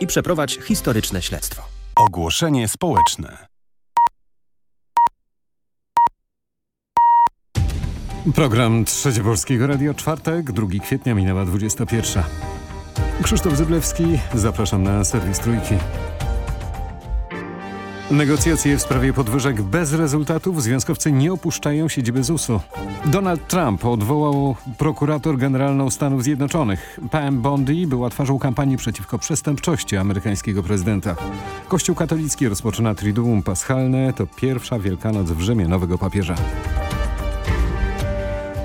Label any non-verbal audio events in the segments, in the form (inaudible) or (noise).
i przeprowadź historyczne śledztwo. Ogłoszenie społeczne. Program Trzecie Polskiego Radio, czwartek, 2 kwietnia, minęła 21. Krzysztof Zyblewski, zapraszam na serwis Trójki. Negocjacje w sprawie podwyżek bez rezultatów. Związkowcy nie opuszczają siedziby ZUS-u. Donald Trump odwołał prokurator generalną Stanów Zjednoczonych. Pam Bondi była twarzą kampanii przeciwko przestępczości amerykańskiego prezydenta. Kościół katolicki rozpoczyna Triduum Paschalne. To pierwsza Wielkanoc w Rzymie nowego papieża.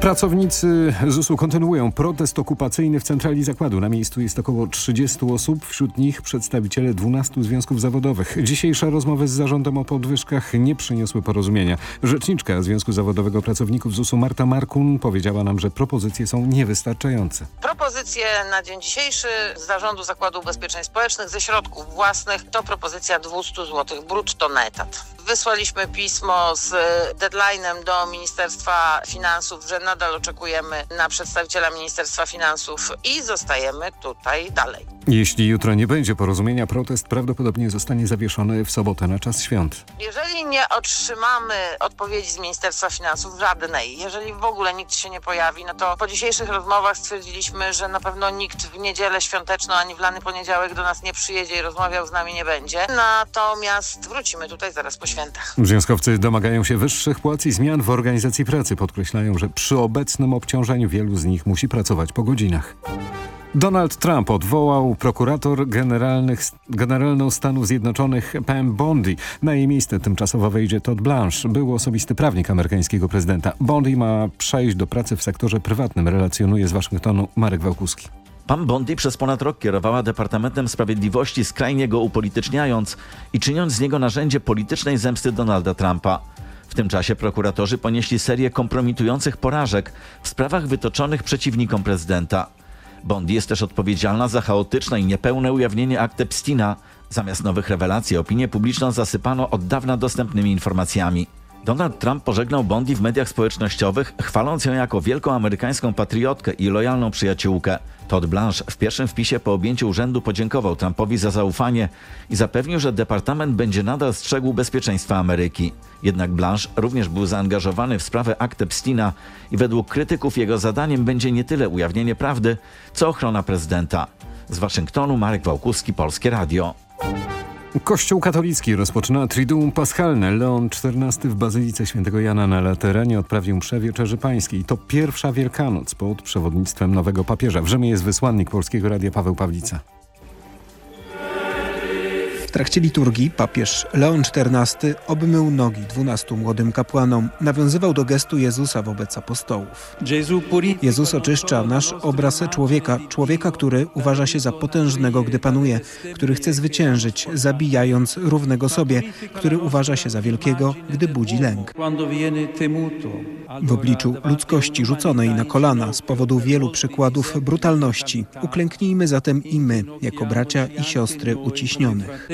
Pracownicy ZUS-u kontynuują protest okupacyjny w centrali zakładu. Na miejscu jest około 30 osób, wśród nich przedstawiciele 12 związków zawodowych. Dzisiejsze rozmowy z zarządem o podwyżkach nie przyniosły porozumienia. Rzeczniczka Związku Zawodowego Pracowników ZUS-u Marta Markun powiedziała nam, że propozycje są niewystarczające. Propozycje na dzień dzisiejszy z Zarządu Zakładu Ubezpieczeń Społecznych ze środków własnych to propozycja 200 zł brutto na etat. Wysłaliśmy pismo z deadline'em do Ministerstwa Finansów, że nadal oczekujemy na przedstawiciela Ministerstwa Finansów i zostajemy tutaj dalej. Jeśli jutro nie będzie porozumienia, protest prawdopodobnie zostanie zawieszony w sobotę na czas świąt. Jeżeli nie otrzymamy odpowiedzi z Ministerstwa Finansów, żadnej, jeżeli w ogóle nikt się nie pojawi, no to po dzisiejszych rozmowach stwierdziliśmy, że na pewno nikt w niedzielę świąteczną ani w lany poniedziałek do nas nie przyjedzie i rozmawiał z nami nie będzie. Natomiast wrócimy tutaj zaraz po świętach. Związkowcy domagają się wyższych płac i zmian w organizacji pracy. Podkreślają, że przy obecnym obciążeniu wielu z nich musi pracować po godzinach. Donald Trump odwołał prokurator generalną Stanów Zjednoczonych Pam Bondi. Na jej miejsce tymczasowo wejdzie Todd Blanche, był osobisty prawnik amerykańskiego prezydenta. Bondi ma przejść do pracy w sektorze prywatnym, relacjonuje z Waszyngtonu Marek Wałkuski. Pam Bondi przez ponad rok kierowała Departamentem Sprawiedliwości, skrajnie go upolityczniając i czyniąc z niego narzędzie politycznej zemsty Donalda Trumpa. W tym czasie prokuratorzy ponieśli serię kompromitujących porażek w sprawach wytoczonych przeciwnikom prezydenta. Bondi jest też odpowiedzialna za chaotyczne i niepełne ujawnienie akt Epsteina. Zamiast nowych rewelacji opinię publiczną zasypano od dawna dostępnymi informacjami. Donald Trump pożegnał Bondi w mediach społecznościowych, chwaląc ją jako wielką amerykańską patriotkę i lojalną przyjaciółkę. Todd Blanche w pierwszym wpisie po objęciu urzędu podziękował Trumpowi za zaufanie i zapewnił, że departament będzie nadal strzegł bezpieczeństwa Ameryki. Jednak Blanche również był zaangażowany w sprawę akt Epsteina i według krytyków jego zadaniem będzie nie tyle ujawnienie prawdy, co ochrona prezydenta. Z Waszyngtonu Marek Wałkuski, Polskie Radio. Kościół katolicki rozpoczyna Triduum Paschalne. Leon XIV w Bazylice Świętego Jana na Lateranie odprawił mszę Wieczerzy Pańskiej. To pierwsza Wielkanoc pod przewodnictwem nowego papieża. W Rzymie jest wysłannik Polskiego Radia Paweł Pawlica. W trakcie liturgii papież Leon XIV obmył nogi dwunastu młodym kapłanom. Nawiązywał do gestu Jezusa wobec apostołów. Jezus oczyszcza nasz obraz człowieka, człowieka, który uważa się za potężnego, gdy panuje, który chce zwyciężyć, zabijając równego sobie, który uważa się za wielkiego, gdy budzi lęk. W obliczu ludzkości rzuconej na kolana z powodu wielu przykładów brutalności, uklęknijmy zatem i my, jako bracia i siostry uciśnionych.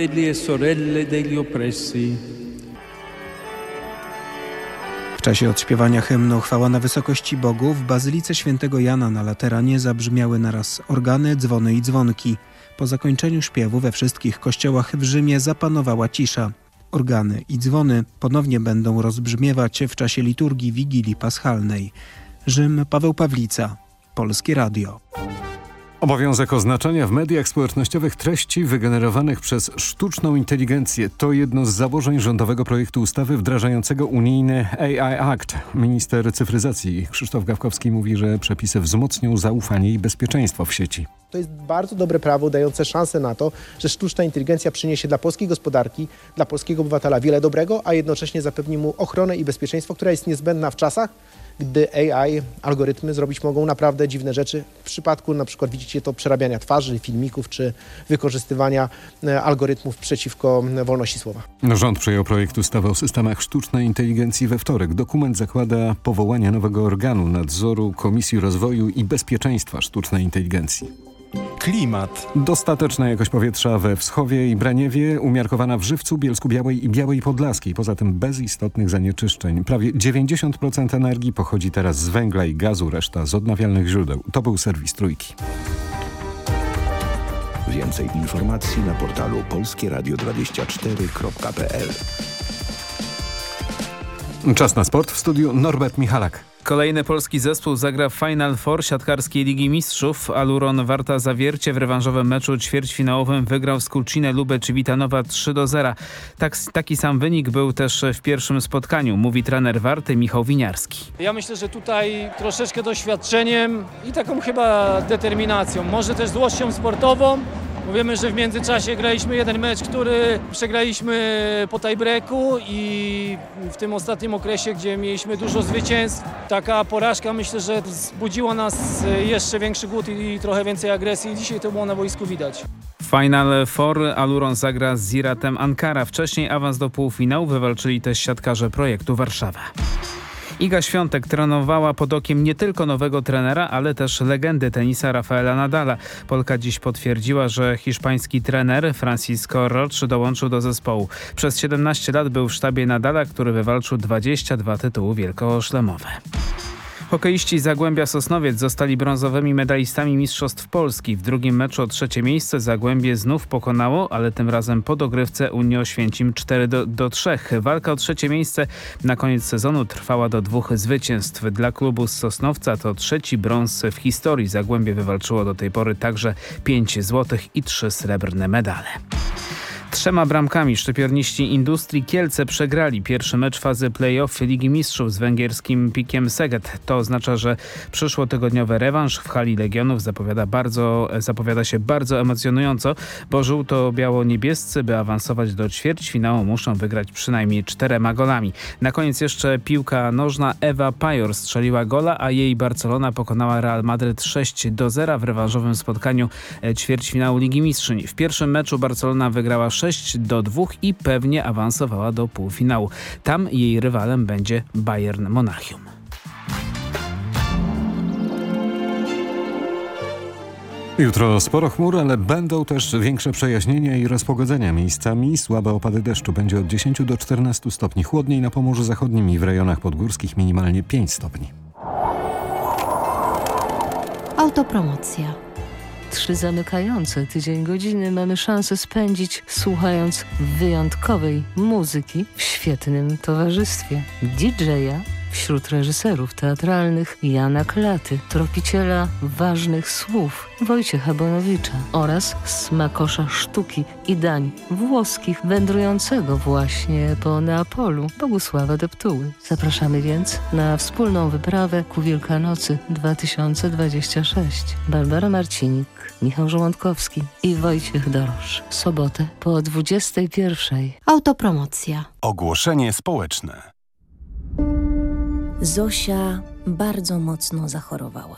W czasie odśpiewania hymnu Chwała na wysokości Bogu w Bazylice Świętego Jana na Lateranie zabrzmiały naraz organy, dzwony i dzwonki. Po zakończeniu śpiewu we wszystkich kościołach w Rzymie zapanowała cisza. Organy i dzwony ponownie będą rozbrzmiewać w czasie liturgii Wigilii Paschalnej. Rzym Paweł Pawlica, Polskie Radio. Obowiązek oznaczania w mediach społecznościowych treści wygenerowanych przez sztuczną inteligencję to jedno z założeń rządowego projektu ustawy wdrażającego unijny AI Act. Minister cyfryzacji Krzysztof Gawkowski mówi, że przepisy wzmocnią zaufanie i bezpieczeństwo w sieci. To jest bardzo dobre prawo dające szansę na to, że sztuczna inteligencja przyniesie dla polskiej gospodarki, dla polskiego obywatela wiele dobrego, a jednocześnie zapewni mu ochronę i bezpieczeństwo, która jest niezbędna w czasach, gdy AI, algorytmy zrobić mogą naprawdę dziwne rzeczy. W przypadku na przykład widzicie to przerabiania twarzy, filmików czy wykorzystywania algorytmów przeciwko wolności słowa. Rząd przyjął projekt ustawy o systemach sztucznej inteligencji we wtorek. Dokument zakłada powołanie nowego organu nadzoru Komisji Rozwoju i Bezpieczeństwa Sztucznej Inteligencji. Klimat. Dostateczna jakość powietrza we Wschowie i Braniewie, umiarkowana w Żywcu, Bielsku Białej i Białej Podlaskiej. Poza tym bez istotnych zanieczyszczeń. Prawie 90% energii pochodzi teraz z węgla i gazu, reszta z odnawialnych źródeł. To był serwis Trójki. Więcej informacji na portalu polskieradio24.pl Czas na sport w studiu Norbert Michalak. Kolejny polski zespół zagra w Final Four siatkarskiej Ligi Mistrzów. Aluron Warta Zawiercie w rewanżowym meczu ćwierćfinałowym wygrał z Kulcinę Lubę Civitanowa 3 do 0. Tak, taki sam wynik był też w pierwszym spotkaniu, mówi trener Warty Michał Winiarski. Ja myślę, że tutaj troszeczkę doświadczeniem i taką chyba determinacją, może też złością sportową, Wiemy, że w międzyczasie graliśmy jeden mecz, który przegraliśmy po tiebreaku i w tym ostatnim okresie, gdzie mieliśmy dużo zwycięstw, taka porażka myślę, że zbudziła nas jeszcze większy głód i trochę więcej agresji. Dzisiaj to było na boisku widać. Final Four Aluron zagra z Ziratem Ankara. Wcześniej awans do półfinału wywalczyli też siatkarze projektu Warszawa. Iga Świątek trenowała pod okiem nie tylko nowego trenera, ale też legendy tenisa Rafaela Nadala. Polka dziś potwierdziła, że hiszpański trener Francisco Roche dołączył do zespołu. Przez 17 lat był w sztabie Nadala, który wywalczył 22 tytuły wielkoszlemowe. Hokeiści Zagłębia Sosnowiec zostali brązowymi medalistami Mistrzostw Polski. W drugim meczu o trzecie miejsce Zagłębie znów pokonało, ale tym razem po dogrywce Unii Oświęcim 4 do, do 3. Walka o trzecie miejsce na koniec sezonu trwała do dwóch zwycięstw. Dla klubu z Sosnowca to trzeci brąz w historii. Zagłębie wywalczyło do tej pory także 5 złotych i 3 srebrne medale. Trzema bramkami szczypiorniści Industrii Kielce przegrali pierwszy mecz fazy play-off Ligi Mistrzów z węgierskim Pikiem Seget. To oznacza, że przyszłotygodniowy rewanż w hali Legionów zapowiada, bardzo, zapowiada się bardzo emocjonująco, bo żółto-biało-niebiescy, by awansować do ćwierćfinału muszą wygrać przynajmniej czterema golami. Na koniec jeszcze piłka nożna Ewa Pajor strzeliła gola, a jej Barcelona pokonała Real Madryt 6 do 0 w rewanżowym spotkaniu ćwierćfinału Ligi Mistrzyń. W pierwszym meczu Barcelona wygrała 6 do 2 i pewnie awansowała do półfinału. Tam jej rywalem będzie Bayern Monachium. Jutro sporo chmur, ale będą też większe przejaśnienia i rozpogodzenia miejscami. Słabe opady deszczu będzie od 10 do 14 stopni. Chłodniej na Pomorzu Zachodnim i w rejonach podgórskich minimalnie 5 stopni. Autopromocja. Trzy zamykające tydzień godziny mamy szansę spędzić słuchając wyjątkowej muzyki w świetnym towarzystwie. DJ-a wśród reżyserów teatralnych Jana Klaty, tropiciela ważnych słów Wojciecha Bonowicza oraz smakosza sztuki i dań włoskich wędrującego właśnie po Neapolu Bogusława Deptuły. Zapraszamy więc na wspólną wyprawę ku Wielkanocy 2026. Barbara Marcinik, Michał Żołądkowski i Wojciech Dorosz. Sobotę po 21. Autopromocja. Ogłoszenie społeczne. Zosia bardzo mocno zachorowała.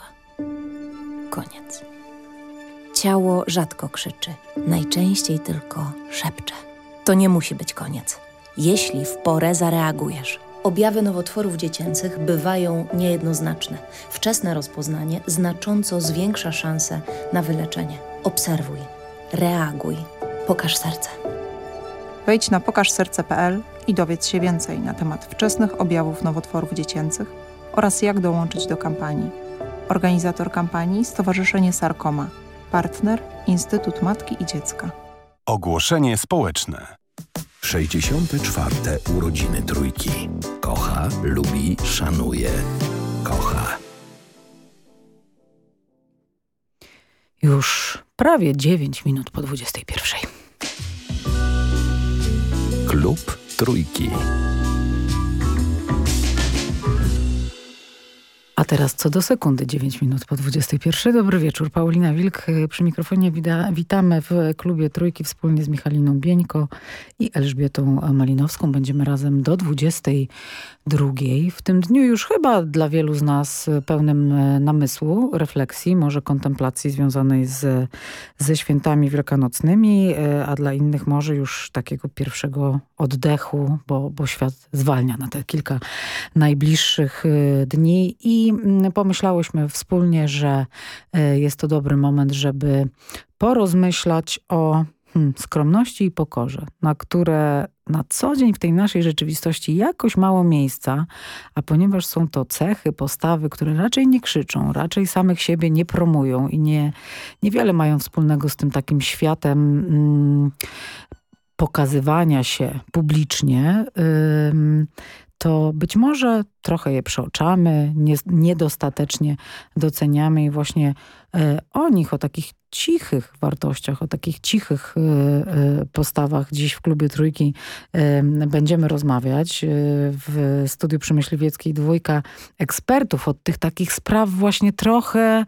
Koniec. Ciało rzadko krzyczy, najczęściej tylko szepcze. To nie musi być koniec, jeśli w porę zareagujesz. Objawy nowotworów dziecięcych bywają niejednoznaczne. Wczesne rozpoznanie znacząco zwiększa szanse na wyleczenie. Obserwuj, reaguj, pokaż serce. Wejdź na pokażserce.pl i dowiedz się więcej na temat wczesnych objawów nowotworów dziecięcych oraz jak dołączyć do kampanii. Organizator kampanii Stowarzyszenie Sarkoma. Partner Instytut Matki i Dziecka. Ogłoszenie społeczne. 64. urodziny trójki. Kocha, lubi, szanuje. Kocha. Już prawie 9 minut po 21. Klub Trójki. A teraz co do sekundy, 9 minut po 21. Dobry wieczór. Paulina Wilk przy mikrofonie. Wita, witamy w klubie Trójki wspólnie z Michaliną Bieńko i Elżbietą Malinowską. Będziemy razem do 22. W tym dniu już chyba dla wielu z nas pełnym namysłu, refleksji, może kontemplacji związanej z, ze świętami wielkanocnymi, a dla innych może już takiego pierwszego oddechu, bo, bo świat zwalnia na te kilka najbliższych dni i pomyślałyśmy wspólnie, że jest to dobry moment, żeby porozmyślać o hmm, skromności i pokorze, na które na co dzień w tej naszej rzeczywistości jakoś mało miejsca, a ponieważ są to cechy, postawy, które raczej nie krzyczą, raczej samych siebie nie promują i nie, niewiele mają wspólnego z tym takim światem mm, pokazywania się publicznie, to być może trochę je przeoczamy, nie, niedostatecznie doceniamy i właśnie e, o nich, o takich cichych wartościach, o takich cichych e, e, postawach dziś w Klubie Trójki będziemy rozmawiać. W Studiu Przemyśliwieckiej dwójka ekspertów od tych takich spraw właśnie trochę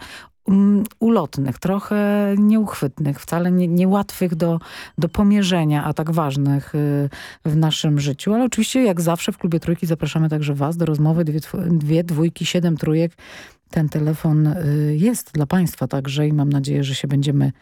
Mm, ulotnych, trochę nieuchwytnych, wcale nie, niełatwych do, do pomierzenia, a tak ważnych y, w naszym życiu. Ale oczywiście jak zawsze w Klubie Trójki zapraszamy także was do rozmowy. Dwie, dwie dwójki, siedem trójek. Ten telefon y, jest dla państwa także i mam nadzieję, że się będziemy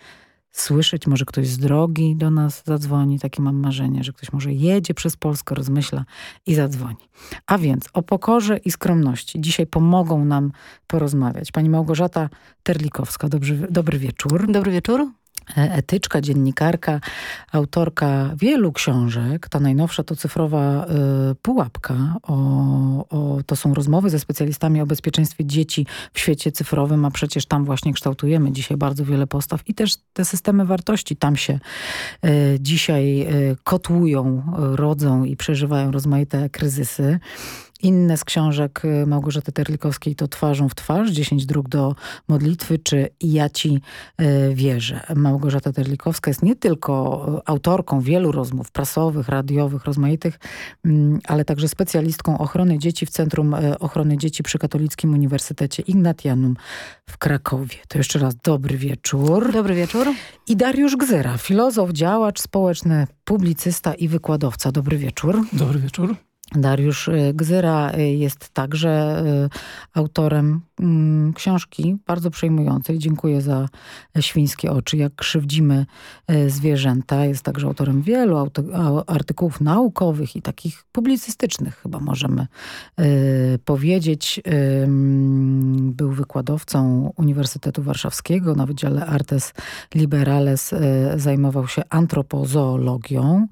słyszeć. Może ktoś z drogi do nas zadzwoni. Takie mam marzenie, że ktoś może jedzie przez Polskę, rozmyśla i zadzwoni. A więc o pokorze i skromności. Dzisiaj pomogą nam porozmawiać. Pani Małgorzata Terlikowska. Dobry, dobry wieczór. Dobry wieczór. E, etyczka, dziennikarka, autorka wielu książek. Ta najnowsza to cyfrowa y, pułapka. O, o, to są rozmowy ze specjalistami o bezpieczeństwie dzieci w świecie cyfrowym, a przecież tam właśnie kształtujemy dzisiaj bardzo wiele postaw i też te systemy wartości tam się y, dzisiaj y, kotłują, rodzą i przeżywają rozmaite kryzysy. Inne z książek y, Małgorzaty Terlikowskiej to Twarzą w twarz, 10 dróg do modlitwy, czy Ja ci y, wierzę. Małgorzata Terlikowska jest nie tylko y, autorką wielu rozmów prasowych, radiowych, rozmaitych, mm, ale także specjalistką ochrony dzieci w Centrum Ochrony Dzieci przy Katolickim Uniwersytecie Ignatianum w Krakowie. To jeszcze raz dobry wieczór. Dobry wieczór. I Dariusz Gzyra, filozof, działacz społeczny, publicysta i wykładowca. Dobry wieczór. Dobry wieczór. Dariusz y, Gzyra y, jest także y, autorem książki bardzo przejmującej. Dziękuję za Świńskie oczy, jak krzywdzimy zwierzęta. Jest także autorem wielu artykułów naukowych i takich publicystycznych chyba możemy powiedzieć. Był wykładowcą Uniwersytetu Warszawskiego na Wydziale Artes Liberales zajmował się antropozoologią,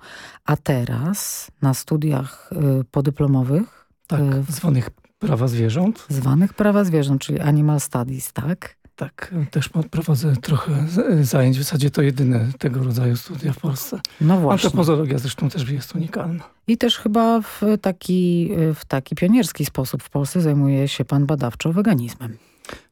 a teraz na studiach podyplomowych. Tak, zwanych prawa zwierząt. Zwanych prawa zwierząt, czyli animal studies, tak? Tak, też prowadzę trochę zajęć. W zasadzie to jedyne tego rodzaju studia w Polsce. No właśnie. Antropozologia zresztą też jest unikalna. I też chyba w taki, w taki pionierski sposób w Polsce zajmuje się pan badawczo weganizmem.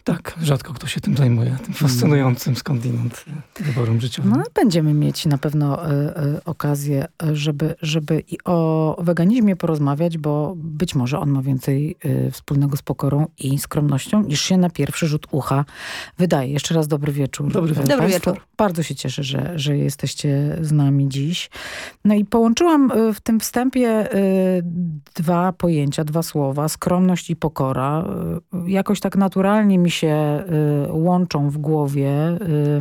Tak, rzadko kto się tym zajmuje, tym fascynującym skądinąd wyborem życiowym. No, będziemy mieć na pewno y, y, okazję, żeby, żeby i o weganizmie porozmawiać, bo być może on ma więcej y, wspólnego z pokorą i skromnością, niż się na pierwszy rzut ucha wydaje. Jeszcze raz dobry wieczór. Dobry wieczór. Dobry wieczór. Bardzo się cieszę, że, że jesteście z nami dziś. No i połączyłam w tym wstępie dwa pojęcia, dwa słowa, skromność i pokora. Jakoś tak naturalnie mi się y, łączą w głowie y,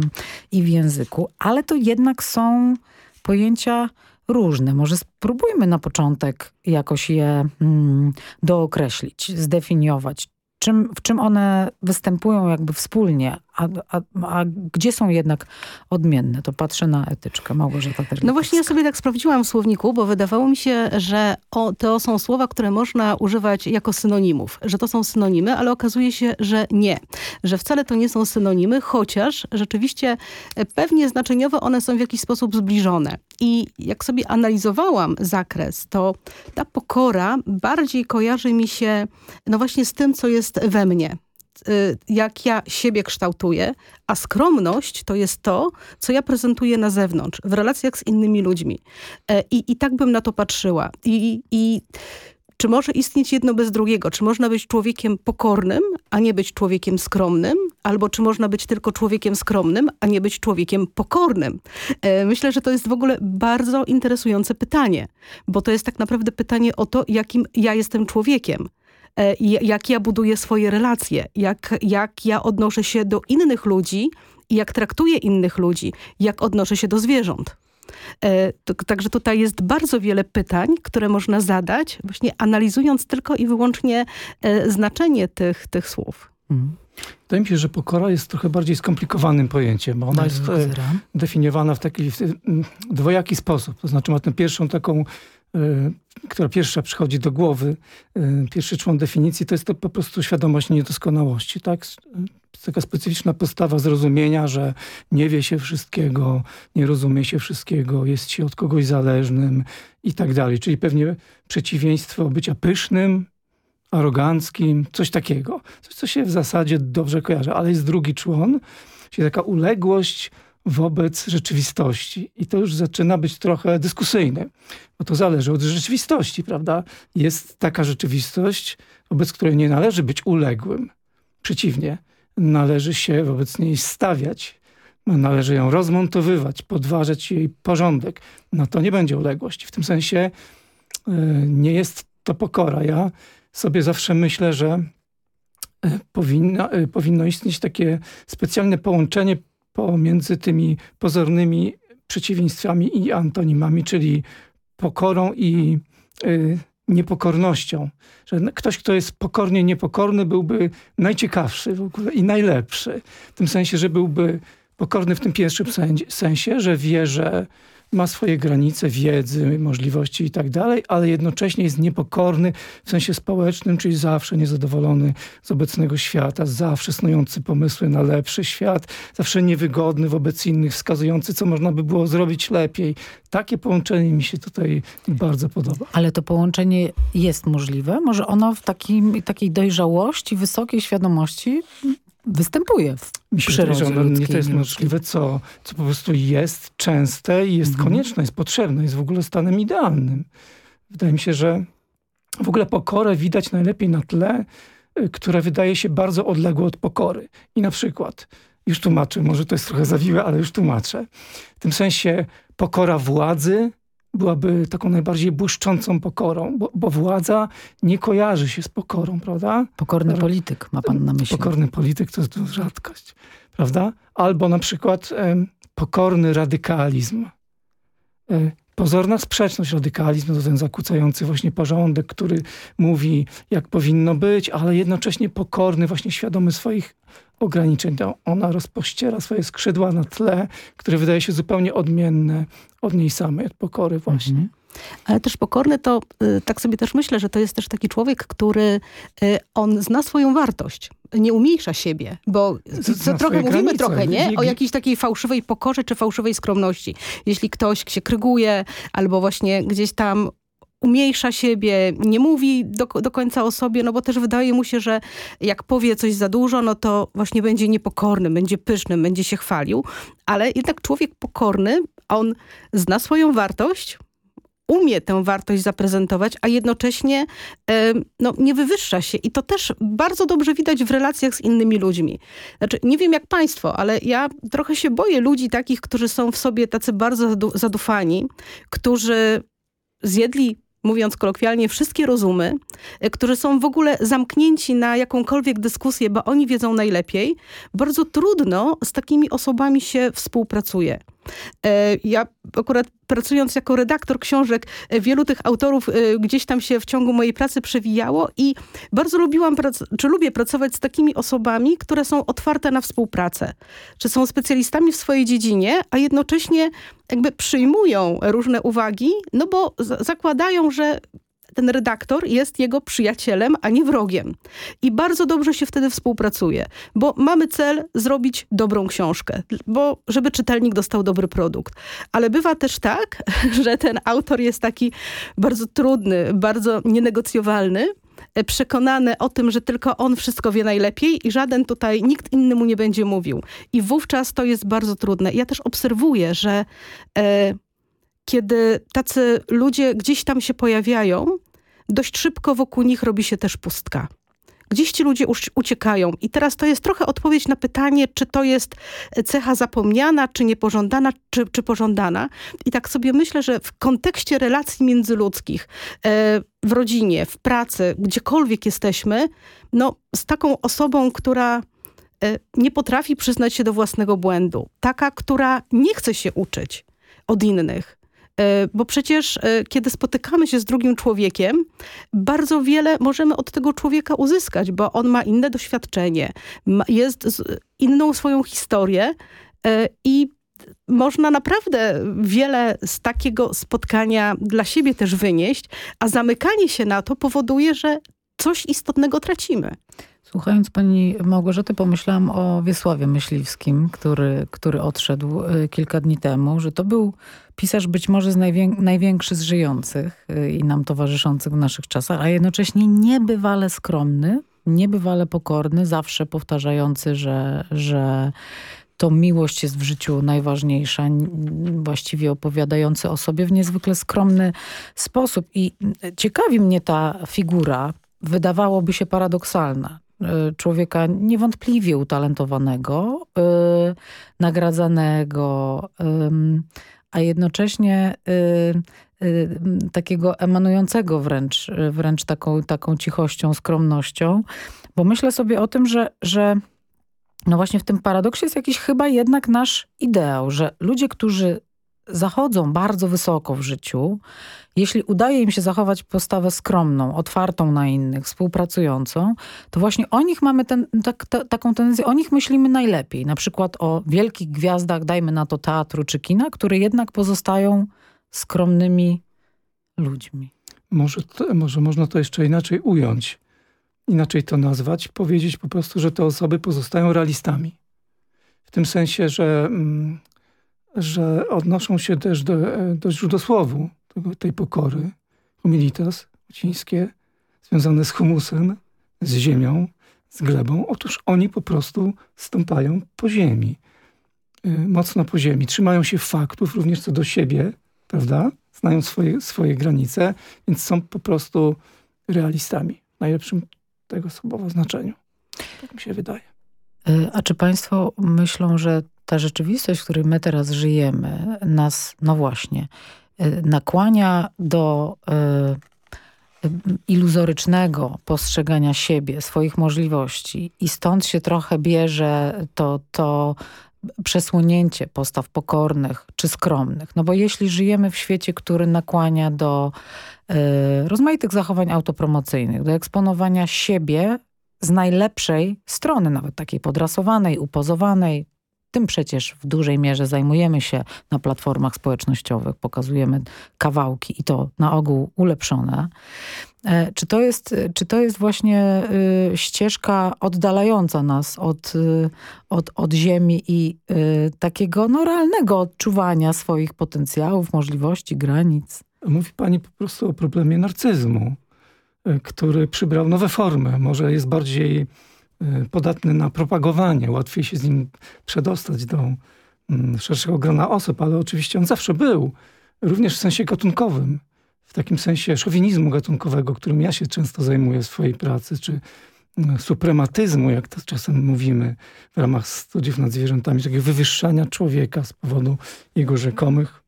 i w języku, ale to jednak są pojęcia różne. Może spróbujmy na początek jakoś je mm, dookreślić, zdefiniować. Czym, w czym one występują jakby wspólnie, a, a, a, gdzie są jednak odmienne? To patrzę na etyczkę. Małgorzata Terlikowska. No właśnie ja sobie tak sprawdziłam w słowniku, bo wydawało mi się, że o, to są słowa, które można używać jako synonimów. Że to są synonimy, ale okazuje się, że nie. Że wcale to nie są synonimy, chociaż rzeczywiście e, pewnie znaczeniowo one są w jakiś sposób zbliżone. I jak sobie analizowałam zakres, to ta pokora bardziej kojarzy mi się no właśnie z tym, co jest we mnie Y, jak ja siebie kształtuję, a skromność to jest to, co ja prezentuję na zewnątrz, w relacjach z innymi ludźmi. E, I, i tak bym na to patrzyła. I, i czy może istnieć jedno bez drugiego? Czy można być człowiekiem pokornym, a nie być człowiekiem skromnym? Albo czy można być tylko człowiekiem skromnym, a nie być człowiekiem pokornym? E, myślę, że to jest w ogóle bardzo interesujące pytanie, bo to jest tak naprawdę pytanie o to, jakim ja jestem człowiekiem. E, jak ja buduję swoje relacje, jak, jak ja odnoszę się do innych ludzi i jak traktuję innych ludzi, jak odnoszę się do zwierząt. E, także tutaj jest bardzo wiele pytań, które można zadać, właśnie analizując tylko i wyłącznie e, znaczenie tych, tych słów. Mhm. Wydaje mi się, że pokora jest trochę bardziej skomplikowanym pojęciem, bo ona jest e, definiowana w taki w, dwojaki sposób. To znaczy ma tę pierwszą taką, która pierwsza przychodzi do głowy, e, pierwszy człon definicji, to jest to po prostu świadomość niedoskonałości. Tak? Taka specyficzna postawa zrozumienia, że nie wie się wszystkiego, nie rozumie się wszystkiego, jest się od kogoś zależnym i tak dalej. Czyli pewnie przeciwieństwo bycia pysznym, aroganckim, coś takiego. Coś, co się w zasadzie dobrze kojarzy, ale jest drugi człon, czyli taka uległość wobec rzeczywistości. I to już zaczyna być trochę dyskusyjne, bo to zależy od rzeczywistości, prawda? Jest taka rzeczywistość, wobec której nie należy być uległym. Przeciwnie, należy się wobec niej stawiać, należy ją rozmontowywać, podważać jej porządek. No to nie będzie uległość. W tym sensie yy, nie jest to pokora. Ja sobie zawsze myślę, że e, powinno, e, powinno istnieć takie specjalne połączenie pomiędzy tymi pozornymi przeciwieństwami i antonimami, czyli pokorą i y, niepokornością. Że ktoś, kto jest pokornie niepokorny, byłby najciekawszy w ogóle i najlepszy. W tym sensie, że byłby pokorny w tym pierwszym sensie, że wie, że ma swoje granice wiedzy, możliwości i tak dalej, ale jednocześnie jest niepokorny w sensie społecznym, czyli zawsze niezadowolony z obecnego świata, zawsze snujący pomysły na lepszy świat, zawsze niewygodny wobec innych, wskazujący, co można by było zrobić lepiej. Takie połączenie mi się tutaj bardzo podoba. Ale to połączenie jest możliwe? Może ono w takim, takiej dojrzałości, wysokiej świadomości występuje w wydaje, że ono nie to jest możliwe, co, co po prostu jest częste i jest mhm. konieczne, jest potrzebne, jest w ogóle stanem idealnym. Wydaje mi się, że w ogóle pokorę widać najlepiej na tle, y, które wydaje się bardzo odległe od pokory. I na przykład, już tłumaczę, może to jest trochę zawiłe, ale już tłumaczę. W tym sensie pokora władzy byłaby taką najbardziej błyszczącą pokorą, bo, bo, władza nie kojarzy się z pokorą, prawda? Pokorny polityk ma pan na myśli. Pokorny polityk to jest rzadkość, prawda? Albo na przykład e, pokorny radykalizm. E, pozorna sprzeczność radykalizmu to ten zakłócający właśnie porządek, który mówi jak powinno być, ale jednocześnie pokorny, właśnie świadomy swoich ograniczeń. To ona rozpościera swoje skrzydła na tle, które wydaje się zupełnie odmienne od niej samej, od pokory właśnie. Mhm. Ale też pokorny to, y, tak sobie też myślę, że to jest też taki człowiek, który y, on zna swoją wartość. Nie umniejsza siebie, bo co trochę mówimy granice. trochę, nie? O jakiejś takiej fałszywej pokorze czy fałszywej skromności. Jeśli ktoś się kryguje albo właśnie gdzieś tam umniejsza siebie, nie mówi do, do końca o sobie, no bo też wydaje mu się, że jak powie coś za dużo, no to właśnie będzie niepokorny, będzie pysznym, będzie się chwalił. Ale jednak człowiek pokorny, on zna swoją wartość, umie tę wartość zaprezentować, a jednocześnie e, no, nie wywyższa się. I to też bardzo dobrze widać w relacjach z innymi ludźmi. Znaczy, nie wiem jak państwo, ale ja trochę się boję ludzi takich, którzy są w sobie tacy bardzo zadufani, którzy zjedli mówiąc kolokwialnie, wszystkie rozumy, e, którzy są w ogóle zamknięci na jakąkolwiek dyskusję, bo oni wiedzą najlepiej, bardzo trudno z takimi osobami się współpracuje. E, ja akurat pracując jako redaktor książek, e, wielu tych autorów e, gdzieś tam się w ciągu mojej pracy przewijało i bardzo lubiłam, czy lubię pracować z takimi osobami, które są otwarte na współpracę. Czy są specjalistami w swojej dziedzinie, a jednocześnie jakby przyjmują różne uwagi, no bo zakładają, że ten redaktor jest jego przyjacielem, a nie wrogiem. I bardzo dobrze się wtedy współpracuje, bo mamy cel zrobić dobrą książkę, bo żeby czytelnik dostał dobry produkt. Ale bywa też tak, (laughs) że ten autor jest taki bardzo trudny, bardzo nienegocjowalny, e, przekonany o tym, że tylko on wszystko wie najlepiej i żaden tutaj, nikt inny mu nie będzie mówił. I wówczas to jest bardzo trudne. Ja też obserwuję, że e, kiedy tacy ludzie gdzieś tam się pojawiają, dość szybko wokół nich robi się też pustka. Gdzieś ci ludzie uciekają. I teraz to jest trochę odpowiedź na pytanie, czy to jest cecha zapomniana, czy niepożądana, czy, czy pożądana. I tak sobie myślę, że w kontekście relacji międzyludzkich, e, w rodzinie, w pracy, gdziekolwiek jesteśmy, no z taką osobą, która e, nie potrafi przyznać się do własnego błędu. Taka, która nie chce się uczyć od innych Bo przecież kiedy spotykamy się z drugim człowiekiem, bardzo wiele możemy od tego człowieka uzyskać, bo on ma inne doświadczenie, jest inną swoją historię i można naprawdę wiele z takiego spotkania dla siebie też wynieść, a zamykanie się na to powoduje, że coś istotnego tracimy. Słuchając pani Małgorzaty, pomyślałam o Wiesławie Myśliwskim, który, który odszedł y, kilka dni temu, że to był pisarz być może z największy z żyjących y, i nam towarzyszących w naszych czasach, a jednocześnie niebywale skromny, niebywale pokorny, zawsze powtarzający, że, że to miłość jest w życiu najważniejsza, właściwie opowiadający o sobie w niezwykle skromny sposób. I ciekawi mnie ta figura, wydawałoby się paradoksalna. E, człowieka niewątpliwie utalentowanego, yy, nagradzanego, a jednocześnie yy, takiego emanującego wręcz, wręcz taką, taką cichością, skromnością. Bo myślę sobie o tym, że, że no właśnie w tym paradoksie jest jakiś chyba jednak nasz ideał, że ludzie, którzy zachodzą bardzo wysoko w życiu, jeśli udaje im się zachować postawę skromną, otwartą na innych, współpracującą, to właśnie o nich mamy ten, tak, ta, taką tendencję, o nich myślimy najlepiej. Na przykład o wielkich gwiazdach, dajmy na to teatru czy kina, które jednak pozostają skromnymi ludźmi. Może, to, może można to jeszcze inaczej ująć inaczej to nazwać, powiedzieć po prostu, że te osoby pozostają realistami. W tym sensie, że, mm, że odnoszą się też do, do źródosłowu tego, tej pokory. Humilitas, łacińskie, związane z humusem, z ziemią, z glebą. Otóż oni po prostu stąpają po ziemi. Y, mocno po ziemi. Trzymają się faktów również co do siebie, prawda? Znają swoje, swoje granice, więc są po prostu realistami. Najlepszym tego słowa znaczeniu. Tak mi się wydaje. E, a czy państwo myślą, że ta rzeczywistość, w której my teraz żyjemy, nas, no właśnie, e, nakłania do y, iluzorycznego postrzegania siebie, swoich możliwości i stąd się trochę bierze to, to przesłonięcie postaw pokornych czy skromnych. No bo jeśli żyjemy w świecie, który nakłania do y, rozmaitych zachowań autopromocyjnych, do eksponowania siebie z najlepszej strony, nawet takiej podrasowanej, upozowanej, tym przecież w dużej mierze zajmujemy się na platformach społecznościowych, pokazujemy kawałki i to na ogół ulepszone. E, czy to jest, czy to jest właśnie y, ścieżka oddalająca nas od, y, od, od ziemi i y, takiego no, realnego odczuwania swoich potencjałów, możliwości, granic? Mówi pani po prostu o problemie narcyzmu, który przybrał nowe formy. Może jest bardziej podatny na propagowanie, łatwiej się z nim przedostać do mm, szerszego grona osób, ale oczywiście on zawsze był, również w sensie gatunkowym w takim sensie szowinizmu gatunkowego, którym ja się często zajmuję w swojej pracy, czy mm, suprematyzmu, jak to czasem mówimy w ramach studiów nad zwierzętami, takiego wywyższania człowieka z powodu jego rzekomych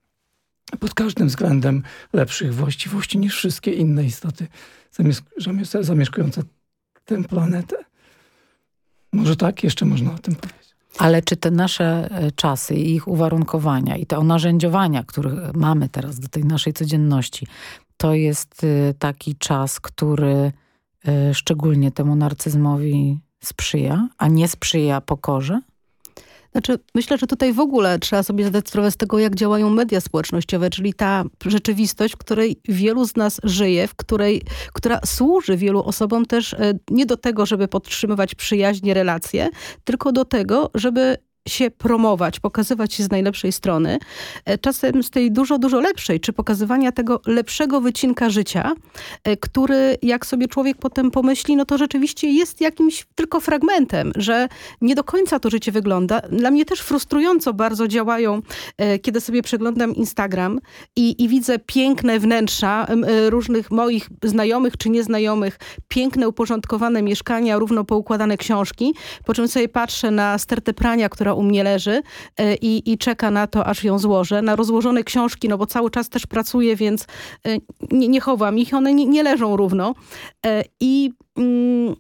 pod każdym względem lepszych właściwości niż wszystkie inne istoty zamieszkujące tę planetę. Może tak jeszcze można o tym powiedzieć. Ale czy te nasze e, czasy i ich uwarunkowania i te narzędziowania, które mamy teraz do tej naszej codzienności, to jest e, taki czas, który e, szczególnie temu narcyzmowi sprzyja, a nie sprzyja pokorze? Znaczy, myślę, że tutaj w ogóle trzeba sobie zadać sprawę z tego, jak działają media społecznościowe, czyli ta rzeczywistość, w której wielu z nas żyje, w której, która służy wielu osobom też nie do tego, żeby podtrzymywać przyjaźnie, relacje, tylko do tego, żeby się promować, pokazywać się z najlepszej strony, e, czasem z tej dużo, dużo lepszej, czy pokazywania tego lepszego wycinka życia, e, który jak sobie człowiek potem pomyśli, no to rzeczywiście jest jakimś tylko fragmentem, że nie do końca to życie wygląda. Dla mnie też frustrująco bardzo działają, e, kiedy sobie przeglądam Instagram i, i widzę piękne wnętrza różnych moich znajomych czy nieznajomych, piękne, uporządkowane mieszkania, równo poukładane książki, po czym sobie patrzę na stertę prania, która która u mnie leży e, i, i czeka na to, aż ją złożę. Na rozłożone książki, no bo cały czas też pracuję, więc e, nie, nie chowam ich, one nie, nie leżą równo. E, I, mm,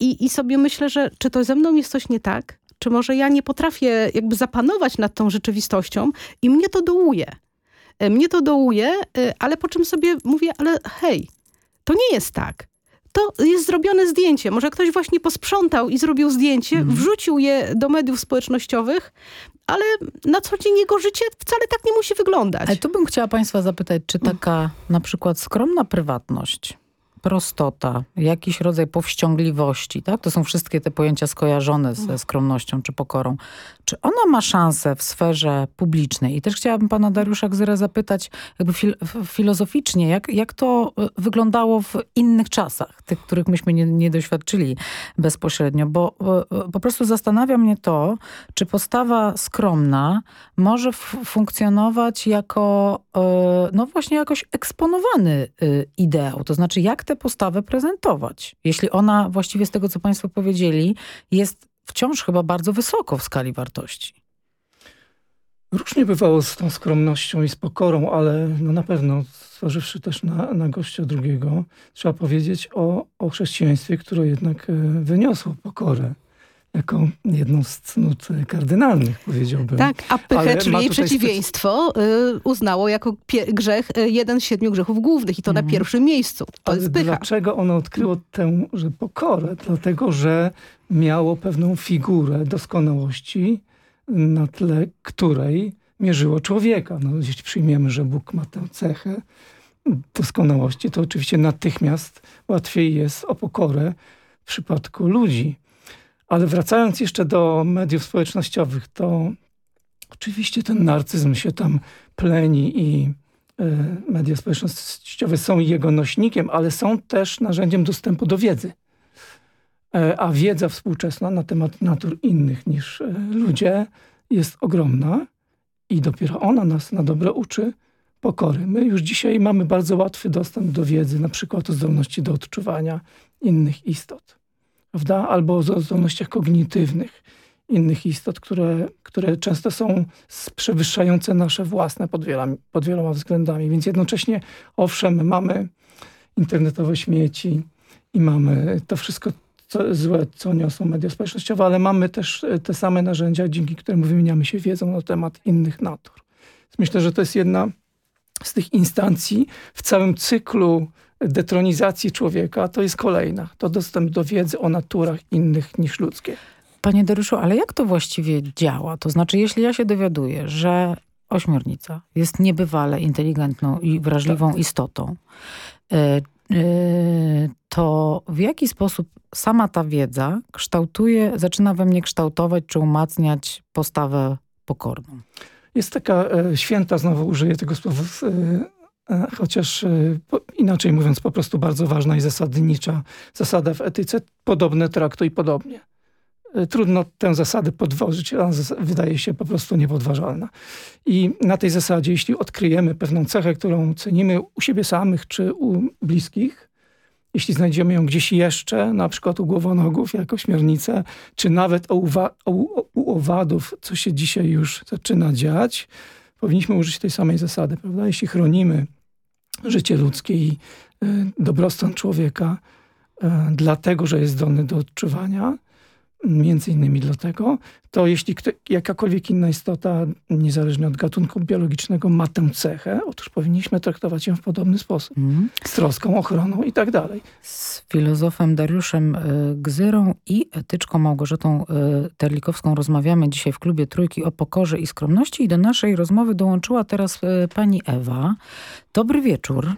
i, I sobie myślę, że czy to ze mną jest coś nie tak? Czy może ja nie potrafię jakby zapanować nad tą rzeczywistością i mnie to dołuje? Mnie to dołuje, ale po czym sobie mówię, ale hej, to nie jest tak to jest zrobione zdjęcie. Może ktoś właśnie posprzątał i zrobił zdjęcie, mm. wrzucił je do mediów społecznościowych, ale na co dzień jego życie wcale tak nie musi wyglądać. Ale tu bym chciała państwa zapytać, czy taka na przykład skromna prywatność prostota, jakiś rodzaj powściągliwości, tak? To są wszystkie te pojęcia skojarzone ze skromnością czy pokorą. Czy ona ma szansę w sferze publicznej? I też chciałabym pana Dariusza Gzyra zapytać jakby fil filozoficznie, jak, jak to e, wyglądało w innych czasach, tych, których myśmy nie, nie doświadczyli bezpośrednio, bo e, e, po prostu zastanawia mnie to, czy postawa skromna może funkcjonować jako, no właśnie jakoś eksponowany ideał. To znaczy, jak tę postawę prezentować. Jeśli ona właściwie z tego, co państwo powiedzieli, jest wciąż chyba bardzo wysoko w skali wartości. Różnie bywało z tą skromnością i z pokorą, ale no na pewno, stworzywszy też na, na gościa drugiego, trzeba powiedzieć o, o chrześcijaństwie, które jednak e, wyniosło pokorę jako jedną z cnót kardynalnych, powiedziałbym. Tak, a pychę, czyli jej przeciwieństwo, y, uznało jako grzech, y, jeden z siedmiu grzechów głównych i to na mhm. pierwszym miejscu. To Ale jest pycha. Dlaczego ono odkryło tę że pokorę? Dlatego, że miało pewną figurę doskonałości, na tle której mierzyło człowieka. No, jeśli przyjmiemy, że Bóg ma tę cechę doskonałości, to oczywiście natychmiast łatwiej jest o pokorę w przypadku ludzi. Ale wracając jeszcze do mediów społecznościowych, to oczywiście ten narcyzm się tam pleni i y, media społecznościowe są jego nośnikiem, ale są też narzędziem dostępu do wiedzy. E, a wiedza współczesna na temat natur innych niż e, ludzie jest ogromna i dopiero ona nas na dobre uczy pokory. My już dzisiaj mamy bardzo łatwy dostęp do wiedzy, na przykład o zdolności do odczuwania innych istot prawda? albo o zdolnościach kognitywnych innych istot, które, które często są przewyższające nasze własne pod wieloma, pod wieloma względami. Więc jednocześnie, owszem, mamy internetowe śmieci i mamy to wszystko co, złe, co niosą media społecznościowe, ale mamy też e, te same narzędzia, dzięki którym wymieniamy się wiedzą na temat innych natur. Myślę, że to jest jedna z tych instancji w całym cyklu detronizacji człowieka, to jest kolejna. To dostęp do wiedzy o naturach innych niż ludzkie. Panie Dariuszu, ale jak to właściwie działa? To znaczy, jeśli ja się dowiaduję, że ośmiornica jest niebywale inteligentną i wrażliwą tak. istotą, y, y, to w jaki sposób sama ta wiedza kształtuje, zaczyna we mnie kształtować czy umacniać postawę pokorną? Jest taka e, święta, znowu użyję tego słowa, e, E, chociaż e, inaczej mówiąc po prostu bardzo ważna i zasadnicza zasada w etyce, podobne traktuj podobnie. E, trudno tę zasadę podwożyć, ona wydaje się po prostu niepodważalna. I na tej zasadzie, jeśli odkryjemy pewną cechę, którą cenimy u siebie samych czy u bliskich, jeśli znajdziemy ją gdzieś jeszcze, na przykład u głowonogów jako śmiernicę, czy nawet u, u owadów, co się dzisiaj już zaczyna dziać, powinniśmy użyć tej samej zasady. Prawda? Jeśli chronimy życie ludzkie i e, dobrostan człowieka, e, dlatego, że jest zdolny do odczuwania, między innymi dlatego, to jeśli kto, jakakolwiek inna istota, niezależnie od gatunku biologicznego, ma tę cechę, otóż powinniśmy traktować ją w podobny sposób. Mm. Z troską, ochroną i tak dalej. Z filozofem Dariuszem e, Gzyrą i etyczką Małgorzatą Terlikowską rozmawiamy dzisiaj w klubie Trójki o pokorze i skromności i do naszej rozmowy dołączyła teraz pani Ewa. Dobry wieczór.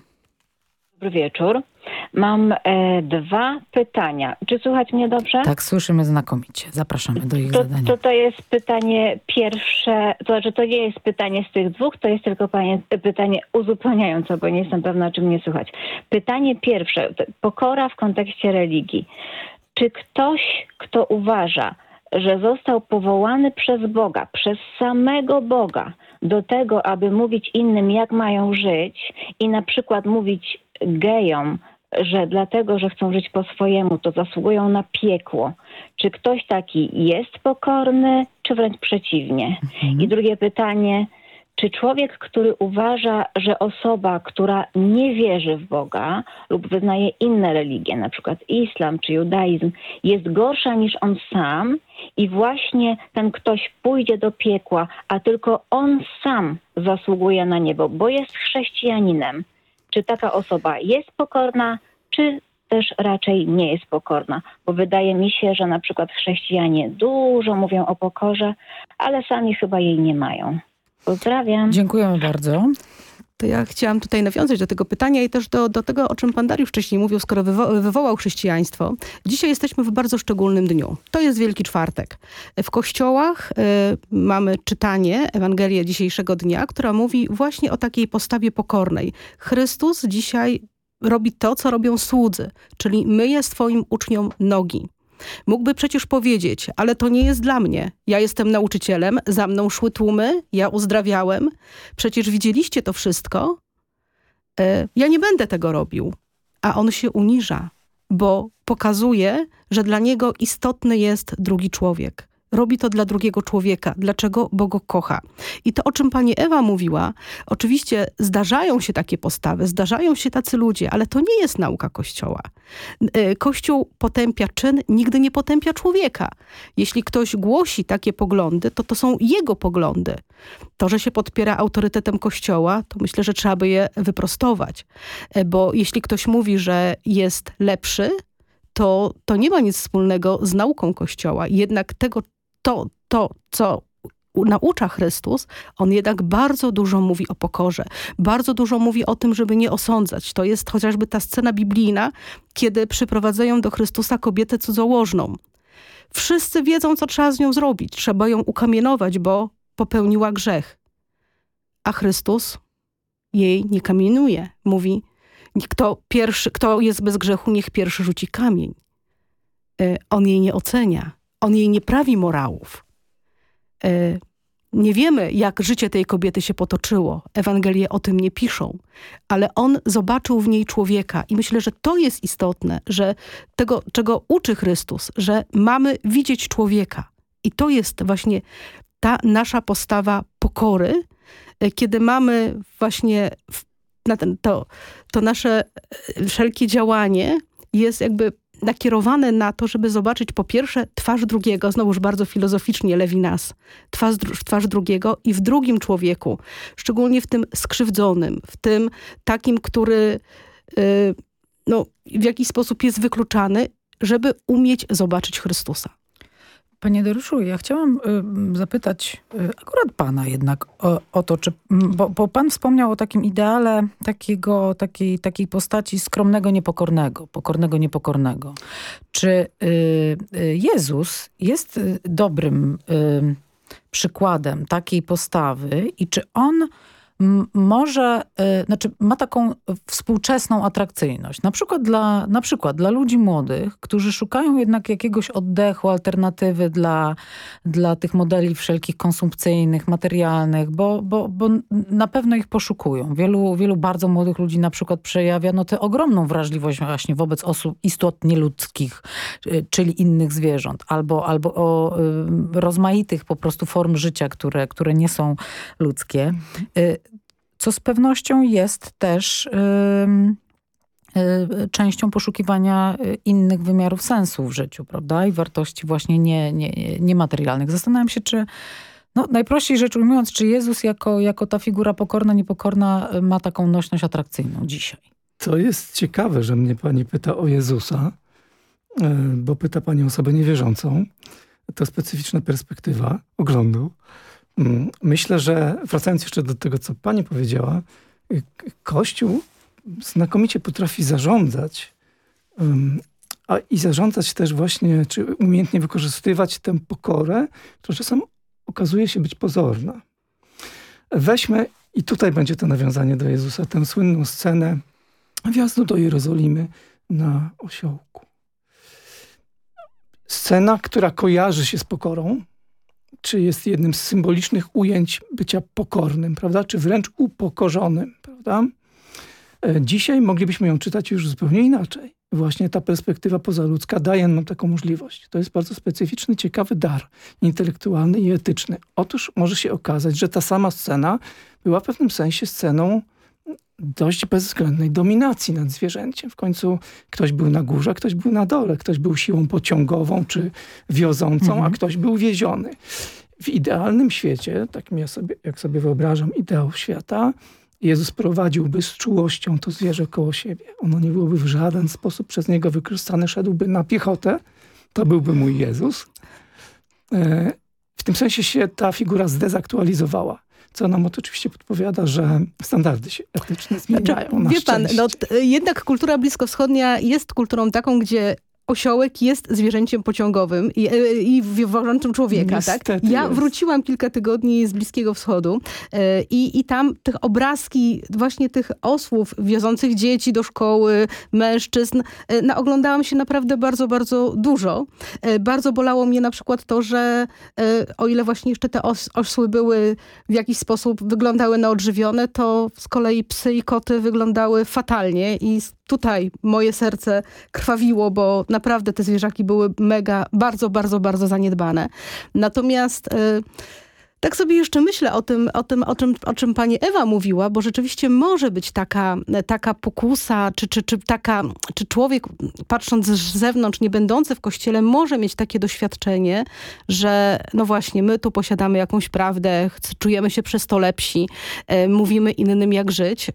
Dobry wieczór. Mam e, dwa pytania. Czy słychać mnie dobrze? Tak, słyszymy znakomicie. Zapraszamy do ich to, zadania. To, to jest pytanie pierwsze, to znaczy to nie jest pytanie z tych dwóch, to jest tylko panie, pytanie uzupełniające, bo nie jestem pewna, czym mnie słychać. Pytanie pierwsze, pokora w kontekście religii. Czy ktoś, kto uważa, że został powołany przez Boga, przez samego Boga do tego, aby mówić innym, jak mają żyć i na przykład mówić gejom, że dlatego, że chcą żyć po swojemu, to zasługują na piekło. Czy ktoś taki jest pokorny, czy wręcz przeciwnie? Mhm. I drugie pytanie, czy człowiek, który uważa, że osoba, która nie wierzy w Boga lub wyznaje inne religie, na przykład islam czy judaizm, jest gorsza niż on sam i właśnie ten ktoś pójdzie do piekła, a tylko on sam zasługuje na niebo, bo jest chrześcijaninem, czy taka osoba jest pokorna, czy też raczej nie jest pokorna, bo wydaje mi się, że na przykład chrześcijanie dużo mówią o pokorze, ale sami chyba jej nie mają. Pozdrawiam. Dziękujemy bardzo. To ja chciałam tutaj nawiązać do tego pytania i też do, do tego, o czym pan Dariusz wcześniej mówił, skoro wywo wywołał chrześcijaństwo. Dzisiaj jesteśmy w bardzo szczególnym dniu. To jest Wielki Czwartek. W kościołach y, mamy czytanie, Ewangelię dzisiejszego dnia, która mówi właśnie o takiej postawie pokornej. Chrystus dzisiaj robi to, co robią słudzy, czyli myje swoim uczniom nogi. Mógłby przecież powiedzieć, ale to nie jest dla mnie. Ja jestem nauczycielem, za mną szły tłumy, ja uzdrawiałem. Przecież widzieliście to wszystko. E, ja nie będę tego robił. A on się uniża, bo pokazuje, że dla niego istotny jest drugi człowiek robi to dla drugiego człowieka. Dlaczego? Bo go kocha. I to, o czym pani Ewa mówiła, oczywiście zdarzają się takie postawy, zdarzają się tacy ludzie, ale to nie jest nauka Kościoła. E, Kościół potępia czyn, nigdy nie potępia człowieka. Jeśli ktoś głosi takie poglądy, to to są jego poglądy. To, że się podpiera autorytetem Kościoła, to myślę, że trzeba by je wyprostować. E, bo jeśli ktoś mówi, że jest lepszy, to, to nie ma nic wspólnego z nauką Kościoła. Jednak tego, to, to co naucza Chrystus, on jednak bardzo dużo mówi o pokorze. Bardzo dużo mówi o tym, żeby nie osądzać. To jest chociażby ta scena biblijna, kiedy przyprowadzają do Chrystusa kobietę cudzołożną. Wszyscy wiedzą, co trzeba z nią zrobić. Trzeba ją ukamienować, bo popełniła grzech. A Chrystus jej nie kamienuje. Mówi, kto, pierwszy, kto jest bez grzechu, niech pierwszy rzuci kamień. E, on jej nie ocenia on jej nie prawi morałów. E, nie wiemy, jak życie tej kobiety się potoczyło. Ewangelie o tym nie piszą. Ale on zobaczył w niej człowieka. I myślę, że to jest istotne, że tego, czego uczy Chrystus, że mamy widzieć człowieka. I to jest właśnie ta nasza postawa pokory, e, kiedy mamy właśnie ten, to, to nasze e, wszelkie działanie jest jakby nakierowane na to, żeby zobaczyć po pierwsze twarz drugiego, znowuż bardzo filozoficznie Lewinas, twarz, twarz drugiego i w drugim człowieku, szczególnie w tym skrzywdzonym, w tym takim, który yy, no, w jakiś sposób jest wykluczany, żeby umieć zobaczyć Chrystusa. Panie Dariuszu, ja chciałam y, zapytać y, akurat pana jednak o, o to, czy, bo, bo, pan wspomniał o takim ideale takiego, takiej, takiej postaci skromnego, niepokornego, pokornego, niepokornego. Czy y, y Jezus jest y, dobrym y, przykładem takiej postawy i czy on może, y, znaczy ma taką współczesną atrakcyjność. Na przykład, dla, na przykład dla ludzi młodych, którzy szukają jednak jakiegoś oddechu, alternatywy dla, dla tych modeli wszelkich konsumpcyjnych, materialnych, bo, bo, bo na pewno ich poszukują. Wielu, wielu bardzo młodych ludzi na przykład przejawia no, tę ogromną wrażliwość właśnie wobec osób istot nieludzkich, y, czyli innych zwierząt, albo, albo o y, rozmaitych po prostu form życia, które, które nie są ludzkie co z pewnością jest też yy, częścią poszukiwania y, innych wymiarów sensu w życiu, prawda? I wartości właśnie nie, nie, niematerialnych. Zastanawiam się, czy no, najprościej rzecz ujmując, czy Jezus jako, jako ta figura pokorna, niepokorna y, ma taką nośność atrakcyjną dzisiaj? To jest ciekawe, że mnie pani pyta o Jezusa, y, bo pyta pani osobę niewierzącą. To specyficzna perspektywa oglądu. Mm, myślę, że wracając jeszcze do tego, co pani powiedziała, Kościół znakomicie potrafi zarządzać a i zarządzać też właśnie, czy umiejętnie wykorzystywać tę pokorę, która czasem okazuje się być pozorna. Weźmy, i tutaj będzie to nawiązanie do Jezusa, tę słynną scenę wjazdu do Jerozolimy na osiołku. Scena, która kojarzy się z pokorą, czy jest jednym z symbolicznych ujęć bycia pokornym, prawda? Czy wręcz upokorzonym, prawda? E, dzisiaj moglibyśmy ją czytać już zupełnie inaczej. właśnie ta perspektywa pozaludzka daje nam taką możliwość. To jest bardzo specyficzny, ciekawy dar intelektualny i etyczny. Otóż może się okazać, że ta sama scena była w pewnym sensie sceną dość bezwzględnej dominacji nad zwierzęciem. W końcu ktoś był na górze, ktoś był na dole, ktoś był siłą pociągową czy wiozącą, mhm. a ktoś był wieziony. W idealnym świecie, tak ja sobie, jak sobie wyobrażam ideał świata, Jezus prowadziłby z czułością to zwierzę koło siebie. Ono nie byłoby w żaden sposób przez niego wykorzystane. Szedłby na piechotę. To byłby mój Jezus. E, w tym sensie się ta figura zdezaktualizowała co nam oczywiście podpowiada, że standardy się etyczne zmieniają. Znaczy, wie pan, no, jednak kultura bliskowschodnia jest kulturą taką, gdzie osiołek jest zwierzęciem pociągowym i, e, i wywodzącym człowieka. tak? Ja jest. wróciłam kilka tygodni z Bliskiego Wschodu e, i, i tam tych obrazki właśnie tych osłów wiozących dzieci do szkoły, mężczyzn, e, no, oglądałam się naprawdę bardzo, bardzo dużo. Bardzo bolało mnie na przykład to, że o ile właśnie jeszcze te os osły były w jakiś sposób, wyglądały na odżywione, to z kolei psy i koty wyglądały fatalnie i tutaj moje serce krwawiło, bo naprawdę te zwierzaki były mega, bardzo, bardzo, bardzo zaniedbane. Natomiast... Y, tak sobie jeszcze myślę o tym, o tym o, czym, o czym pani Ewa mówiła, bo rzeczywiście może być taka, taka pokusa, czy, czy, czy, taka, czy człowiek patrząc z zewnątrz, nie będący w kościele, może mieć takie doświadczenie, że no właśnie, my tu posiadamy jakąś prawdę, czujemy się przez to lepsi, y, mówimy innym jak żyć.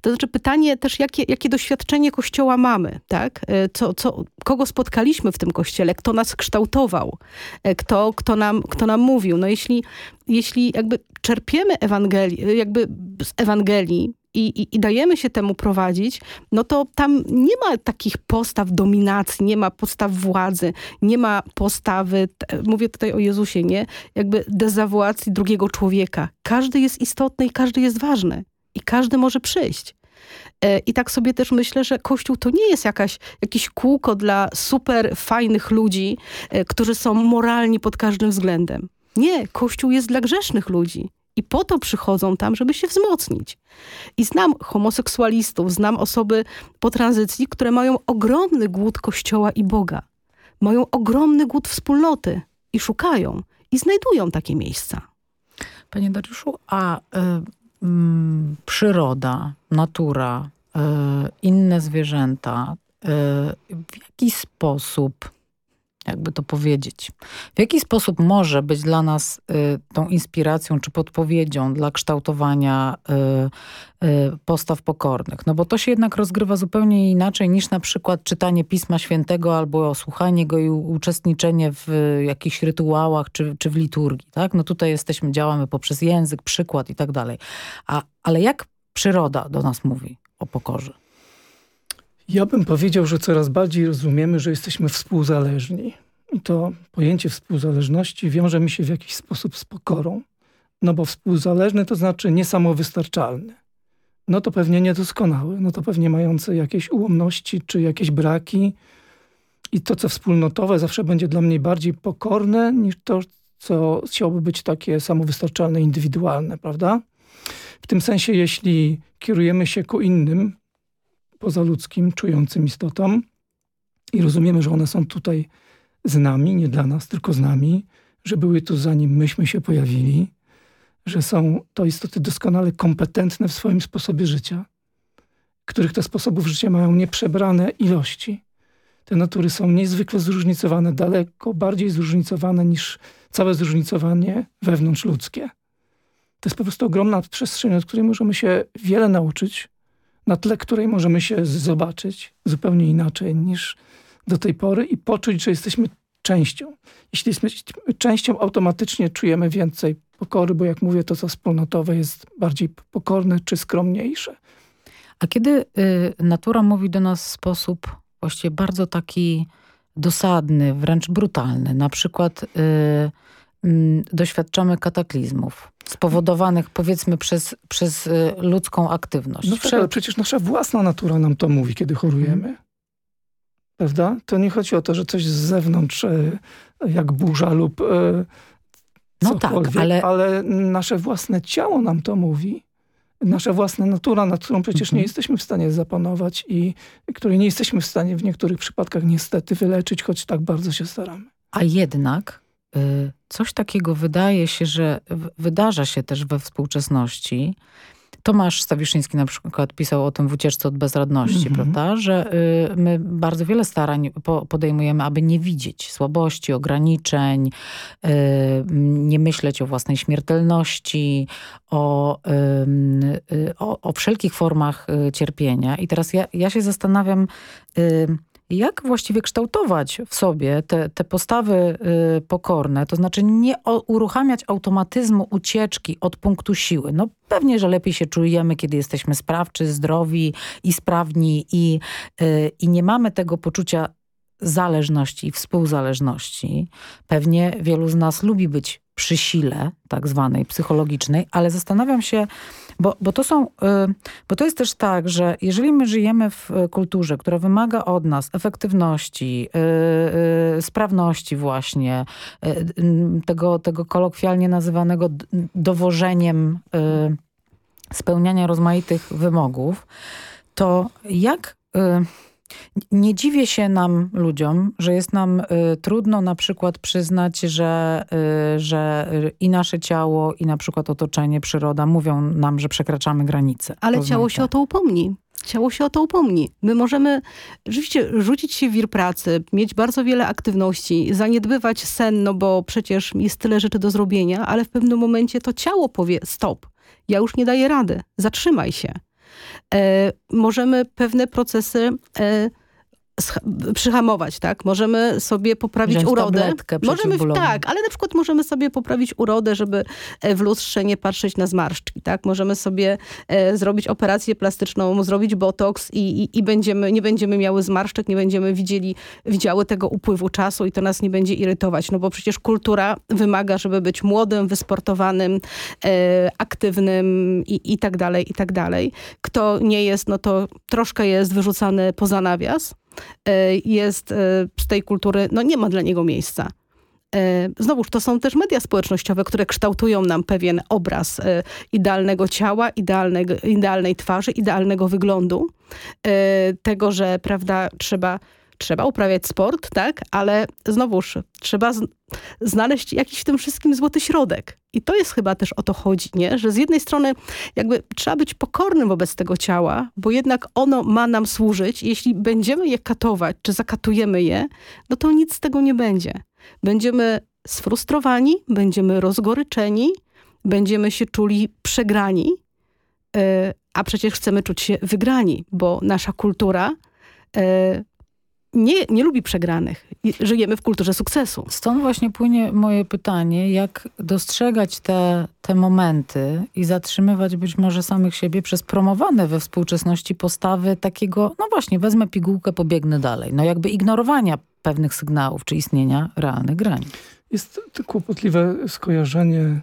To znaczy pytanie też, jakie, jakie doświadczenie Kościoła mamy, tak? E, co, co, kogo spotkaliśmy w tym Kościele, kto nas kształtował, e, kto, kto, nam, kto nam mówił. No jeśli, jeśli jakby czerpiemy Ewangelii, jakby z Ewangelii, i, i, i, dajemy się temu prowadzić, no to tam nie ma takich postaw dominacji, nie ma postaw władzy, nie ma postawy, mówię tutaj o Jezusie, nie? Jakby dezawuacji drugiego człowieka. Każdy jest istotny i każdy jest ważny i każdy może przyjść. E, I tak sobie też myślę, że Kościół to nie jest jakaś, jakieś kółko dla super fajnych ludzi, e, którzy są moralni pod każdym względem. Nie, Kościół jest dla grzesznych ludzi. I po to przychodzą tam, żeby się wzmocnić. I znam homoseksualistów, znam osoby po tranzycji, które mają ogromny głód Kościoła i Boga. Mają ogromny głód wspólnoty i szukają i znajdują takie miejsca. Panie Dariuszu, a y, mm, przyroda, natura, y, inne zwierzęta y, w jaki sposób, jakby to powiedzieć, w jaki sposób może być dla nas y, tą inspiracją czy podpowiedzią dla kształtowania y, y, postaw pokornych? No bo to się jednak rozgrywa zupełnie inaczej niż na przykład czytanie Pisma Świętego albo słuchanie go i uczestniczenie w jakichś rytuałach czy, czy w liturgii. Tak? No tutaj jesteśmy, działamy poprzez język, przykład i tak dalej. A, ale jak przyroda do nas mówi o pokorze? Ja bym powiedział, że coraz bardziej rozumiemy, że jesteśmy współzależni. I to pojęcie współzależności wiąże mi się w jakiś sposób z pokorą. No bo współzależny to znaczy niesamowystarczalny. No to pewnie niedoskonały, no to pewnie mający jakieś ułomności czy jakieś braki. I to, co wspólnotowe zawsze będzie dla mnie bardziej pokorne niż to, co chciałoby być takie samowystarczalne, indywidualne, prawda? W tym sensie, jeśli kierujemy się ku innym, pozaludzkim, czującym istotom i rozumiemy, że one są tutaj z nami, nie dla nas, tylko z nami, że były tu zanim myśmy się pojawili, że są to istoty doskonale kompetentne w swoim sposobie życia, których te sposobów życia mają nieprzebrane ilości. Te natury są niezwykle zróżnicowane, daleko bardziej zróżnicowane niż całe zróżnicowanie wewnątrzludzkie. To jest po prostu ogromna przestrzeń, od której możemy się wiele nauczyć, na tle której możemy się zobaczyć zupełnie inaczej niż do tej pory i poczuć, że jesteśmy częścią. Jeśli jesteśmy częścią, automatycznie czujemy więcej pokory, bo jak mówię, to co wspólnotowe jest bardziej pokorne czy skromniejsze. A kiedy y, natura mówi do nas w sposób właściwie bardzo taki dosadny, wręcz brutalny, na przykład y, y, doświadczamy kataklizmów, spowodowanych powiedzmy przez, przez y, ludzką aktywność. No tak, ale przecież nasza własna natura nam to mówi, kiedy chorujemy. Hmm. Prawda? To nie chodzi o to, że coś z zewnątrz, e, jak burza lub e, no tak, ale... ale nasze własne ciało nam to mówi. nasza własna natura, nad którą przecież nie jesteśmy w stanie zapanować i której nie jesteśmy w stanie w niektórych przypadkach niestety wyleczyć, choć tak bardzo się staramy. A jednak y, coś takiego wydaje się, że wydarza się też we współczesności, Tomasz Stawiszyński na przykład pisał o tym w Ucieczce od bezradności, mm -hmm. prawda? Że y, my bardzo wiele starań po, podejmujemy, aby nie widzieć słabości, ograniczeń, y, nie myśleć o własnej śmiertelności, o, y, o, o wszelkich formach y, cierpienia. I teraz ja, ja się zastanawiam y, jak właściwie kształtować w sobie te, te postawy y, pokorne, to znaczy nie o, uruchamiać automatyzmu ucieczki od punktu siły. No pewnie, że lepiej się czujemy, kiedy jesteśmy sprawczy, zdrowi i sprawni i, y, i nie mamy tego poczucia zależności i współzależności. Pewnie wielu z nas lubi być przy sile tak zwanej psychologicznej, ale zastanawiam się, bo, bo, to są, y, bo to jest też tak, że jeżeli my żyjemy w kulturze, która wymaga od nas efektywności, y, y, sprawności właśnie, tego, tego kolokwialnie nazywanego dowożeniem spełniania rozmaitych wymogów, to jak nie dziwię się nam, ludziom, że jest nam y, trudno na przykład przyznać, że, y, że i nasze ciało, i na przykład otoczenie, przyroda mówią nam, że przekraczamy granice. Ale ciało się o to upomni. Ciało się o to upomni. My możemy rzeczywiście rzucić się w wir pracy, mieć bardzo wiele aktywności, zaniedbywać sen, no bo przecież jest tyle rzeczy do zrobienia, ale w pewnym momencie to ciało powie stop, ja już nie daję rady, zatrzymaj się. E, możemy pewne procesy e, przyhamować, tak? Możemy sobie poprawić Wziąć urodę. Możemy, tak, ale na przykład możemy sobie poprawić urodę, żeby e, w lustrze nie patrzeć na zmarszczki, tak? Możemy sobie e, zrobić operację plastyczną, zrobić botoks i, i, i, będziemy, nie będziemy miały zmarszczek, nie będziemy widzieli, widziały tego upływu czasu i to nas nie będzie irytować, no bo przecież kultura wymaga, żeby być młodym, wysportowanym, e, aktywnym i, i tak dalej, i tak dalej. Kto nie jest, no to troszkę jest wyrzucany poza nawias. E, jest e, z tej kultury, no nie ma dla niego miejsca. E, znowuż to są też media społecznościowe, które kształtują nam pewien obraz idealnego ciała, idealnego, idealnej twarzy, idealnego wyglądu. Tego, że prawda, trzeba trzeba uprawiać sport, tak, ale znowuż trzeba znaleźć jakiś w tym wszystkim złoty środek. I to jest chyba też o to chodzi, nie? że z jednej strony jakby trzeba być pokornym wobec tego ciała, bo jednak ono ma nam służyć. Jeśli będziemy je katować, czy zakatujemy je, no to nic z tego nie będzie. Będziemy sfrustrowani, będziemy rozgoryczeni, będziemy się czuli przegrani, yy, a przecież chcemy czuć się wygrani, bo nasza kultura yy, nie, nie lubi przegranych. Żyjemy w kulturze sukcesu. Stąd właśnie płynie moje pytanie, jak dostrzegać te, te momenty i zatrzymywać być może samych siebie przez promowane we współczesności postawy takiego, no właśnie, wezmę pigułkę, pobiegnę dalej. No jakby ignorowania pewnych sygnałów, czy istnienia realnych granic. Jest to kłopotliwe skojarzenie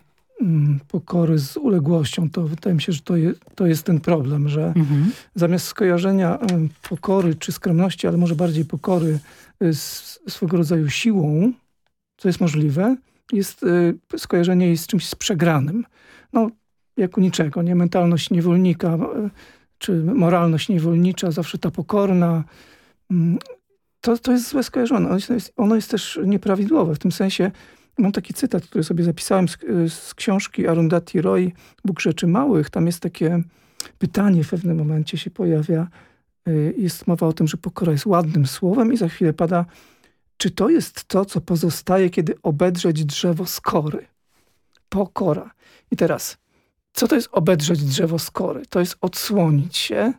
pokory z uległością, to wydaje mi się, że to, je, to jest ten problem, że mhm. zamiast skojarzenia pokory czy skromności, ale może bardziej pokory y, z swego rodzaju siłą, co jest możliwe, jest y, skojarzenie jej z czymś z przegranym. No, jak u niczego, nie? Mentalność niewolnika, czy moralność niewolnicza, zawsze ta pokorna, mm, to, to jest złe skojarzone. Ono jest, ono jest też nieprawidłowe w tym sensie, Mam taki cytat, który sobie zapisałem z, z książki Arundhati Roy, Bóg Rzeczy Małych. Tam jest takie pytanie w pewnym momencie się pojawia. Y, jest mowa o tym, że pokora jest ładnym słowem i za chwilę pada, czy to jest to, co pozostaje, kiedy obedrzeć drzewo skory? Pokora. I teraz, co to jest obedrzeć drzewo skory? To jest odsłonić się,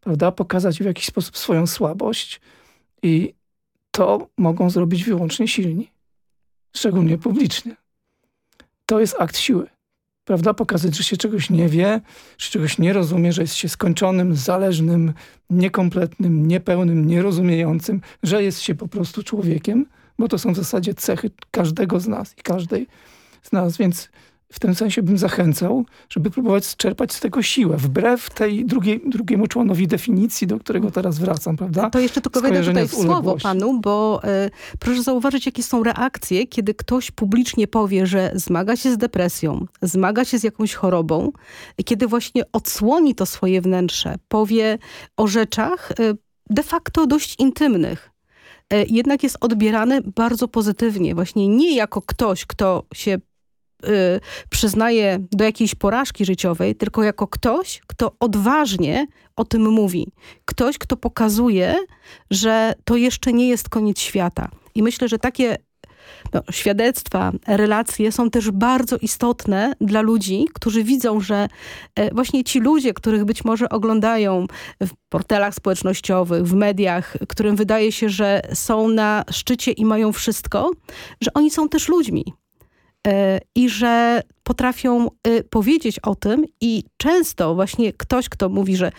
prawda? Pokazać w jakiś sposób swoją słabość i to mogą zrobić wyłącznie silni szczególnie publicznie. To jest akt siły. Prawda? Pokazać, że się czegoś nie wie, że czegoś nie rozumie, że jest się skończonym, zależnym, niekompletnym, niepełnym, nierozumiejącym, że jest się po prostu człowiekiem, bo to są w zasadzie cechy każdego z nas i każdej z nas, więc w tym sensie bym zachęcał, żeby próbować czerpać z tego siłę, wbrew tej drugiej, drugiemu członowi definicji, do którego teraz wracam, prawda? To jeszcze tylko wejdę tutaj w słowo panu, bo y, proszę zauważyć, jakie są reakcje, kiedy ktoś publicznie powie, że zmaga się z depresją, zmaga się z jakąś chorobą, kiedy właśnie odsłoni to swoje wnętrze, powie o rzeczach y, de facto dość intymnych, y, jednak jest odbierany bardzo pozytywnie. Właśnie nie jako ktoś, kto się przyznaje do jakiejś porażki życiowej, tylko jako ktoś, kto odważnie o tym mówi. Ktoś, kto pokazuje, że to jeszcze nie jest koniec świata. I myślę, że takie no, świadectwa, relacje są też bardzo istotne dla ludzi, którzy widzą, że e, właśnie ci ludzie, których być może oglądają w portalach społecznościowych, w mediach, którym wydaje się, że są na szczycie i mają wszystko, że oni są też ludźmi i że potrafią e, powiedzieć o tym i często właśnie ktoś, kto mówi, że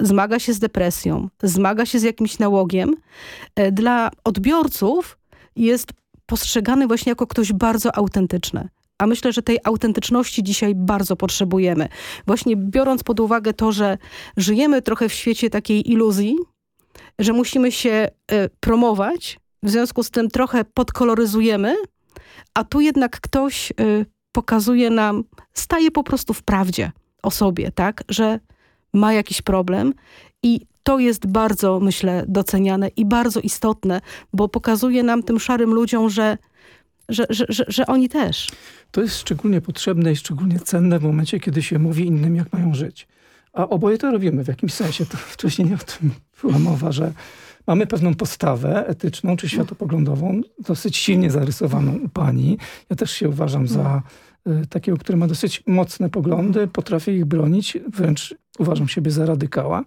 zmaga się z depresją, zmaga się z jakimś nałogiem, e, dla odbiorców jest postrzegany właśnie jako ktoś bardzo autentyczny. A myślę, że tej autentyczności dzisiaj bardzo potrzebujemy. Właśnie biorąc pod uwagę to, że żyjemy trochę w świecie takiej iluzji, że musimy się promować, w związku z tym trochę podkoloryzujemy a tu jednak ktoś y, pokazuje nam, staje po prostu w prawdzie o sobie, tak, że ma jakiś problem i to jest bardzo, myślę, doceniane i bardzo istotne, bo pokazuje nam tym szarym ludziom, że, że, że, że, że oni też. To jest szczególnie potrzebne i szczególnie cenne w momencie, kiedy się mówi innym, jak mają żyć. A oboje to robimy w jakimś sensie. To wcześniej o tym była mowa, że mamy pewną postawę etyczną czy światopoglądową, dosyć silnie zarysowaną u pani. Ja też się uważam za y, takiego, który ma dosyć mocne poglądy, potrafię ich bronić, wręcz uważam siebie za radykała.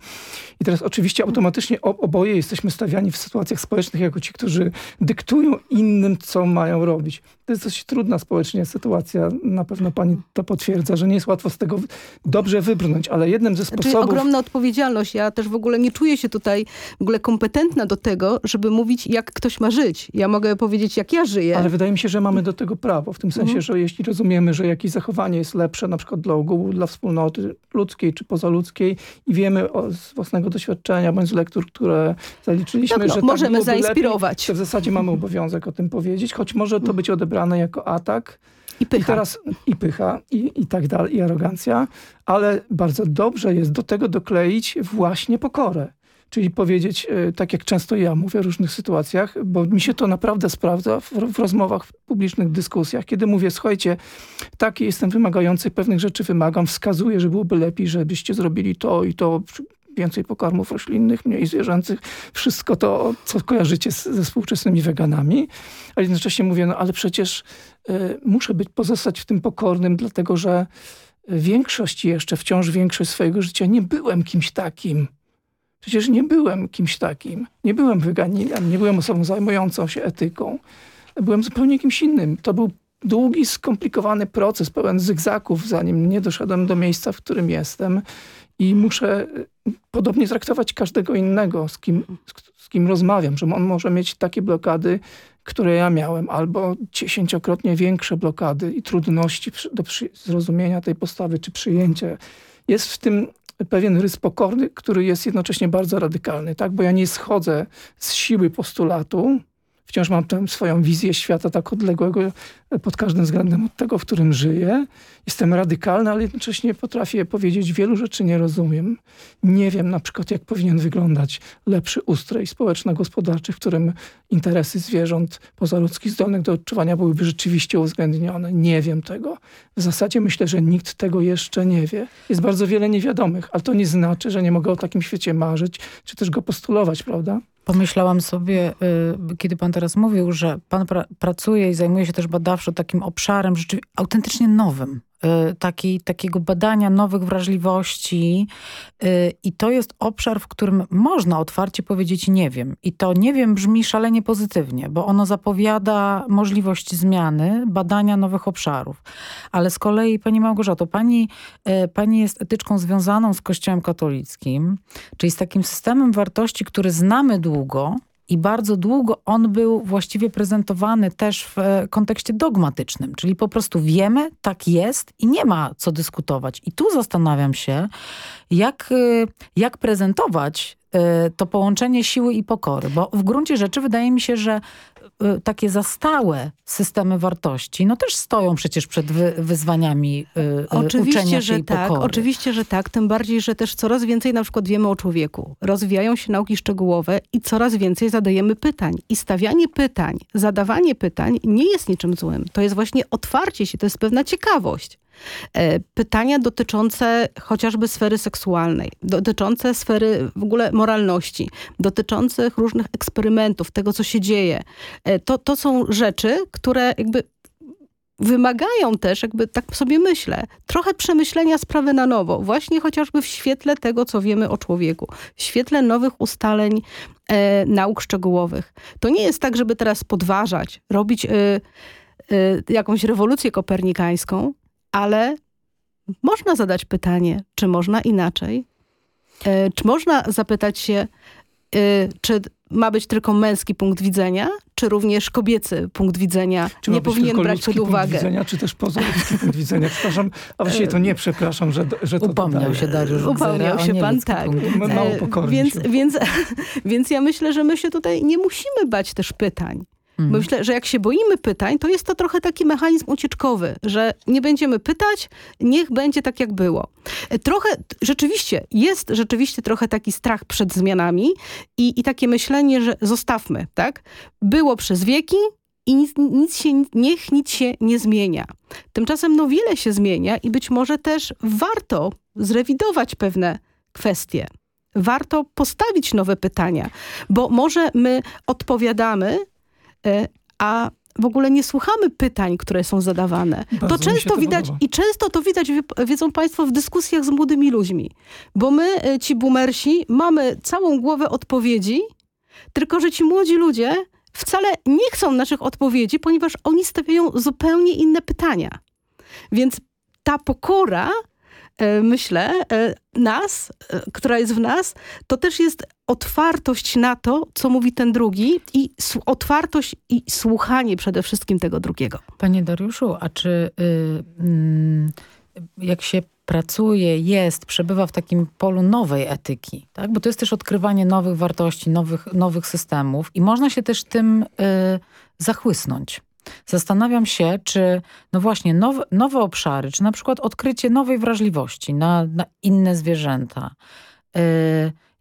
I teraz oczywiście automatycznie oboje jesteśmy stawiani w sytuacjach społecznych jako ci, którzy dyktują innym, co mają robić. To jest dość trudna społecznie sytuacja. Na pewno pani to potwierdza, że nie jest łatwo z tego dobrze wybrnąć, ale jednym ze sposobów... Czyli ogromna odpowiedzialność. Ja też w ogóle nie czuję się tutaj w ogóle kompetentna do tego, żeby mówić, jak ktoś ma żyć. Ja mogę powiedzieć, jak ja żyję. Ale wydaje mi się, że mamy do tego prawo. W tym sensie, mhm. że jeśli rozumiemy, że jakieś zachowanie jest lepsze, na przykład dla ogółu, dla wspólnoty ludzkiej czy pozaludzkiej, ludzkiej i wiemy o, z własnego doświadczenia bądź z lektur, które zaliczyliśmy, no, no, że tak możemy zainspirować. Lepiej, w zasadzie mamy obowiązek o tym powiedzieć, choć może to być odebrane jako atak. I pycha. I, teraz, i pycha, i, i tak dalej, i arogancja, ale bardzo dobrze jest do tego dokleić właśnie pokorę. Czyli powiedzieć, e, tak jak często ja mówię w różnych sytuacjach, bo mi się to naprawdę sprawdza w, w rozmowach, w publicznych dyskusjach, kiedy mówię, słuchajcie, tak, jestem wymagający, pewnych rzeczy wymagam, wskazuję, że byłoby lepiej, żebyście zrobili to i to, więcej pokarmów roślinnych, mniej zwierzęcych, wszystko to, co kojarzycie z, ze współczesnymi weganami, ale jednocześnie mówię, no ale przecież y, muszę być, pozostać w tym pokornym, dlatego że większość jeszcze, wciąż większość swojego życia nie byłem kimś takim. Przecież nie byłem kimś takim. Nie byłem wyganinem, nie byłem osobą zajmującą się etyką. Byłem zupełnie kimś innym. To był długi, skomplikowany proces, pełen zygzaków, zanim nie doszedłem do miejsca, w którym jestem. I muszę y, podobnie traktować każdego innego, z kim, z, z kim rozmawiam, że on może mieć takie blokady, które ja miałem, albo dziesięciokrotnie większe blokady i trudności do zrozumienia tej postawy, czy przyjęcia. Jest w tym pewien rys pokorny, który jest jednocześnie bardzo radykalny, tak? bo ja nie schodzę z siły postulatu, wciąż mam tę swoją wizję świata tak odległego pod każdym względem od tego, w którym żyję. Jestem radykalny, ale jednocześnie potrafię powiedzieć, wielu rzeczy nie rozumiem. Nie wiem na przykład, jak powinien wyglądać lepszy ustrój społeczno-gospodarczy, w którym interesy zwierząt pozaludzkich zdolnych do odczuwania byłyby rzeczywiście uwzględnione. Nie wiem tego. W zasadzie myślę, że nikt tego jeszcze nie wie. Jest bardzo wiele niewiadomych, ale to nie znaczy, że nie mogę o takim świecie marzyć, czy też go postulować, prawda? Pomyślałam sobie, y, kiedy pan teraz mówił, że pan pra pracuje i zajmuje się też badawczo takim obszarem rzeczywiście autentycznie nowym. Y, taki, takiego badania nowych wrażliwości y, i to jest obszar, w którym można otwarcie powiedzieć nie wiem. I to nie wiem brzmi szalenie pozytywnie, bo ono zapowiada możliwość zmiany, badania nowych obszarów. Ale z kolei, pani Małgorzato, pani, y, pani jest etyczką związaną z Kościołem katolickim, czyli z takim systemem wartości, który znamy długo, i bardzo długo on był właściwie prezentowany też w e, kontekście dogmatycznym, czyli po prostu wiemy, tak jest i nie ma co dyskutować. I tu zastanawiam się, jak, e, jak prezentować to połączenie siły i pokory, bo w gruncie rzeczy wydaje mi się, że Y, takie zastałe systemy wartości, no też stoją przecież przed wy, wyzwaniami y, oczywiście, uczenia się że i tak, pokory. Oczywiście, że tak, tym bardziej, że też coraz więcej na przykład wiemy o człowieku. Rozwijają się nauki szczegółowe i coraz więcej zadajemy pytań. I stawianie pytań, zadawanie pytań nie jest niczym złym. To jest właśnie otwarcie się, to jest pewna ciekawość. E, pytania dotyczące chociażby sfery seksualnej, dotyczące sfery w ogóle moralności, dotyczących różnych eksperymentów, tego co się dzieje. E, to, to są rzeczy, które jakby wymagają też, jakby tak sobie myślę, trochę przemyślenia sprawy na nowo, właśnie chociażby w świetle tego, co wiemy o człowieku, w świetle nowych ustaleń e, nauk szczegółowych. To nie jest tak, żeby teraz podważać, robić e, jakąś rewolucję kopernikańską, ale można zadać pytanie, czy można inaczej? E, czy można zapytać się, e, czy ma być tylko męski punkt widzenia, czy również kobiecy punkt widzenia czy nie powinien brać pod uwagę? Punkt widzenia, czy też pozaludzki punkt widzenia? Przepraszam, a właściwie to nie przepraszam, że, że to Upomniał się Dariusz Upomniał się pan, tak. Mało pokorny więc, się. więc, (laughs) więc ja myślę, że my się tutaj nie musimy bać też pytań. Mhm. Myślę, że jak się boimy pytań, to jest to trochę taki mechanizm ucieczkowy, że nie będziemy pytać, niech będzie tak, jak było. Trochę, rzeczywiście, jest rzeczywiście trochę taki strach przed zmianami i, i takie myślenie, że zostawmy, tak? Było przez wieki, i nic, nic się, niech nic się nie zmienia. Tymczasem no wiele się zmienia i być może też warto zrewidować pewne kwestie. Warto postawić nowe pytania, bo może my odpowiadamy E, a w ogóle nie słuchamy pytań, które są zadawane. Bardzo to często to widać podoba. i często to widać, wiedzą państwo, w dyskusjach z młodymi ludźmi. Bo my, e, ci boomersi, mamy całą głowę odpowiedzi, tylko że ci młodzi ludzie wcale nie chcą naszych odpowiedzi, ponieważ oni stawiają zupełnie inne pytania. Więc ta pokora myślę, e, nas, e, która jest w nas, to też jest otwartość na to, co mówi ten drugi i otwartość i słuchanie przede wszystkim tego drugiego. Panie Dariuszu, a czy y, y, jak się pracuje, jest, przebywa w takim polu nowej etyki, tak? bo to jest też odkrywanie nowych wartości, nowych, nowych systemów i można się też tym y, zachłysnąć. Zastanawiam się, czy no właśnie nowe, nowe obszary, czy na przykład odkrycie nowej wrażliwości na, na inne zwierzęta yy,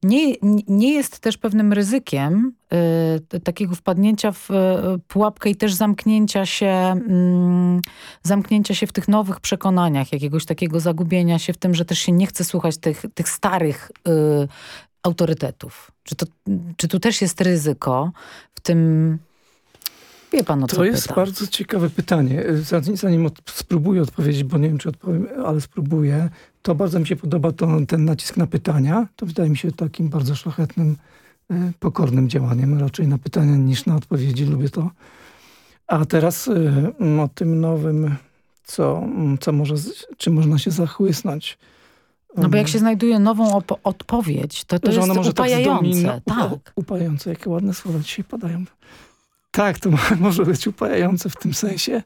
nie, nie jest też pewnym ryzykiem yy, takiego wpadnięcia w yy, pułapkę i też zamknięcia się, yy, zamknięcia się w tych nowych przekonaniach, jakiegoś takiego zagubienia się w tym, że też się nie chce słuchać tych, tych starych y, autorytetów. Czy, to, czy tu też jest ryzyko w tym Wie pan o co To jest bardzo ciekawe pytanie. Zanim od, spróbuję odpowiedzieć, bo nie wiem, czy odpowiem, ale spróbuję. To bardzo mi się podoba to, ten nacisk na pytania. To wydaje mi się takim bardzo szlachetnym, e, pokornym działaniem raczej na pytania niż na odpowiedzi. Lubię to. A teraz e, o tym nowym, co, co może, czy można się zachłysnąć. No bo jak się znajduje nową odpowiedź, to to że jest może upajające. Tak, tak. Upajające, jakie ładne słowa dzisiaj padają. Tak, to (laughs) może być upajające w tym sensie.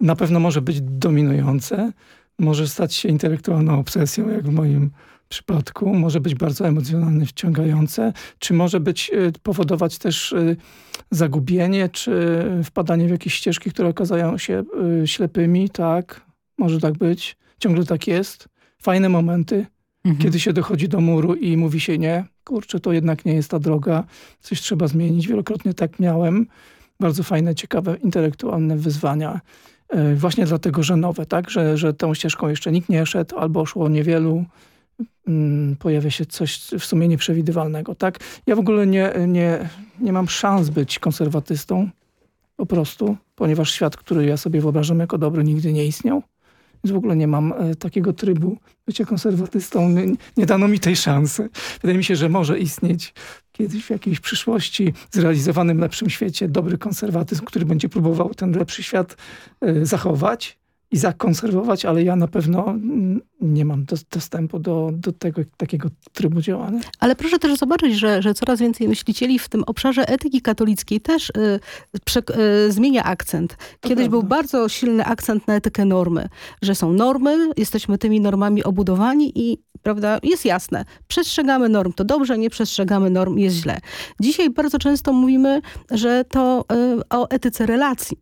Na pewno może być dominujące. Może stać się intelektualną obsesją, jak w moim przypadku. Może być bardzo emocjonalnie wciągające. Czy może być, y, powodować też y, zagubienie, czy wpadanie w jakieś ścieżki, które okazają się y, ślepymi. Tak, może tak być. Ciągle tak jest. Fajne momenty, mhm. kiedy się dochodzi do muru i mówi się nie, kurczę, to jednak nie jest ta droga, coś trzeba zmienić. Wielokrotnie tak miałem bardzo fajne, ciekawe, intelektualne wyzwania. E, właśnie dlatego, że nowe, tak? Że, że tą ścieżką jeszcze nikt nie szedł albo szło niewielu. Mm, pojawia się coś w sumie nieprzewidywalnego, tak? Ja w ogóle nie, nie, nie mam szans być konserwatystą po prostu, ponieważ świat, który ja sobie wyobrażam jako dobry, nigdy nie istniał. Więc w ogóle nie mam e, takiego trybu bycia konserwatystą. Nie, nie dano mi tej szansy. Wydaje mi się, że może istnieć kiedyś w jakiejś przyszłości zrealizowanym lepszym świecie dobry konserwatyzm, który będzie próbował ten lepszy świat y, zachować i zakonserwować, ale ja na pewno nie mam do, dostępu do, do tego takiego trybu działania. Ale proszę też zobaczyć, że, że coraz więcej myślicieli w tym obszarze etyki katolickiej też y, prze, y, zmienia akcent. Kiedyś był bardzo silny akcent na etykę normy, że są normy, jesteśmy tymi normami obudowani i prawda, jest jasne, przestrzegamy norm to dobrze, nie przestrzegamy norm jest źle. Dzisiaj bardzo często mówimy, że to y, o etyce relacji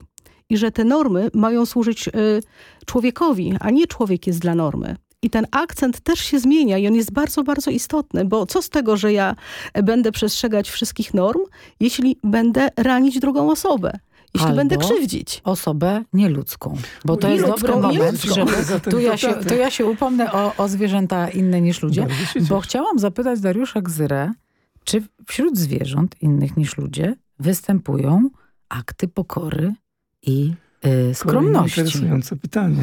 i że te normy mają służyć y, człowiekowi, a nie człowiek jest dla normy. I ten akcent też się zmienia i on jest bardzo, bardzo istotny, bo co z tego, że ja będę przestrzegać wszystkich norm, jeśli będę ranić drugą osobę? Jeśli Albo będę krzywdzić. osobę nieludzką. Bo to jest dobry moment, żeby... Tu ja, się, tu ja się upomnę o, o zwierzęta inne niż ludzie, bo chciałam zapytać Dariusza Gzyrę, czy wśród zwierząt innych niż ludzie występują akty pokory i y, skromności? interesujące pytanie.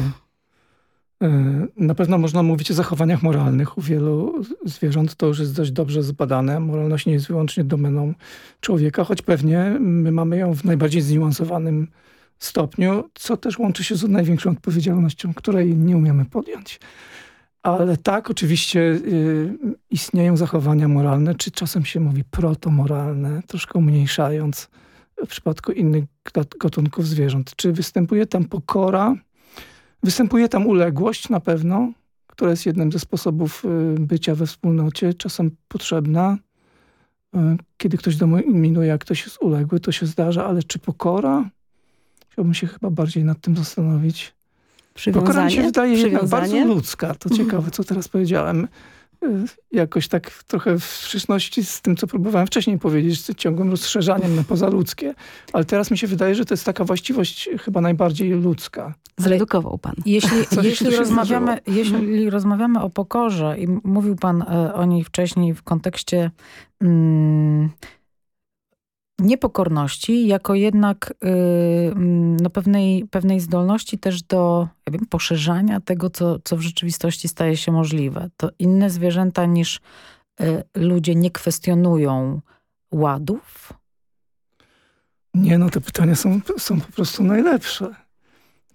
Na pewno można mówić o zachowaniach moralnych. U wielu zwierząt to już jest dość dobrze zbadane. Moralność nie jest wyłącznie domeną człowieka, choć pewnie my mamy ją w najbardziej zniuansowanym stopniu, co też łączy się z największą odpowiedzialnością, której nie umiemy podjąć. Ale tak, oczywiście y, istnieją zachowania moralne, czy czasem się mówi protomoralne, troszkę umniejszając w przypadku innych gatunków zwierząt. Czy występuje tam pokora, Występuje tam uległość na pewno, która jest jednym ze sposobów y, bycia we wspólnocie, czasem potrzebna. Y, kiedy ktoś dominuje, jak ktoś jest uległy, to się zdarza, ale czy pokora? Chciałbym się chyba bardziej nad tym zastanowić. Pokora mi się wydaje jednak bardzo ludzka. To ciekawe, co teraz powiedziałem. Jakoś tak trochę w sprzeczności z tym, co próbowałem wcześniej powiedzieć, z ciągłym rozszerzaniem na pozaludzkie. Ale teraz mi się wydaje, że to jest taka właściwość chyba najbardziej ludzka. Zredukował pan. Jeśli, (laughs) jeśli, rozmawiamy, jeśli rozmawiamy o pokorze i mówił pan e, o niej wcześniej w kontekście mm, niepokorności, jako jednak yy, no pewnej, pewnej zdolności też do ja wiem, poszerzania tego, co, co w rzeczywistości staje się możliwe. To inne zwierzęta niż y, ludzie nie kwestionują ładów? Nie, no te pytania są, są po prostu najlepsze.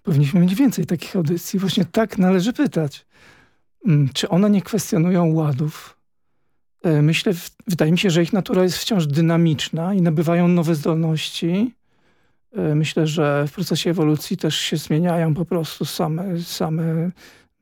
Powinniśmy mieć więcej takich audycji. Właśnie tak należy pytać. Mm, czy one nie kwestionują ładów? E, myślę, wydaje mi się, że ich natura jest wciąż dynamiczna i nabywają nowe zdolności. E, myślę, że w procesie ewolucji też się zmieniają po prostu same, same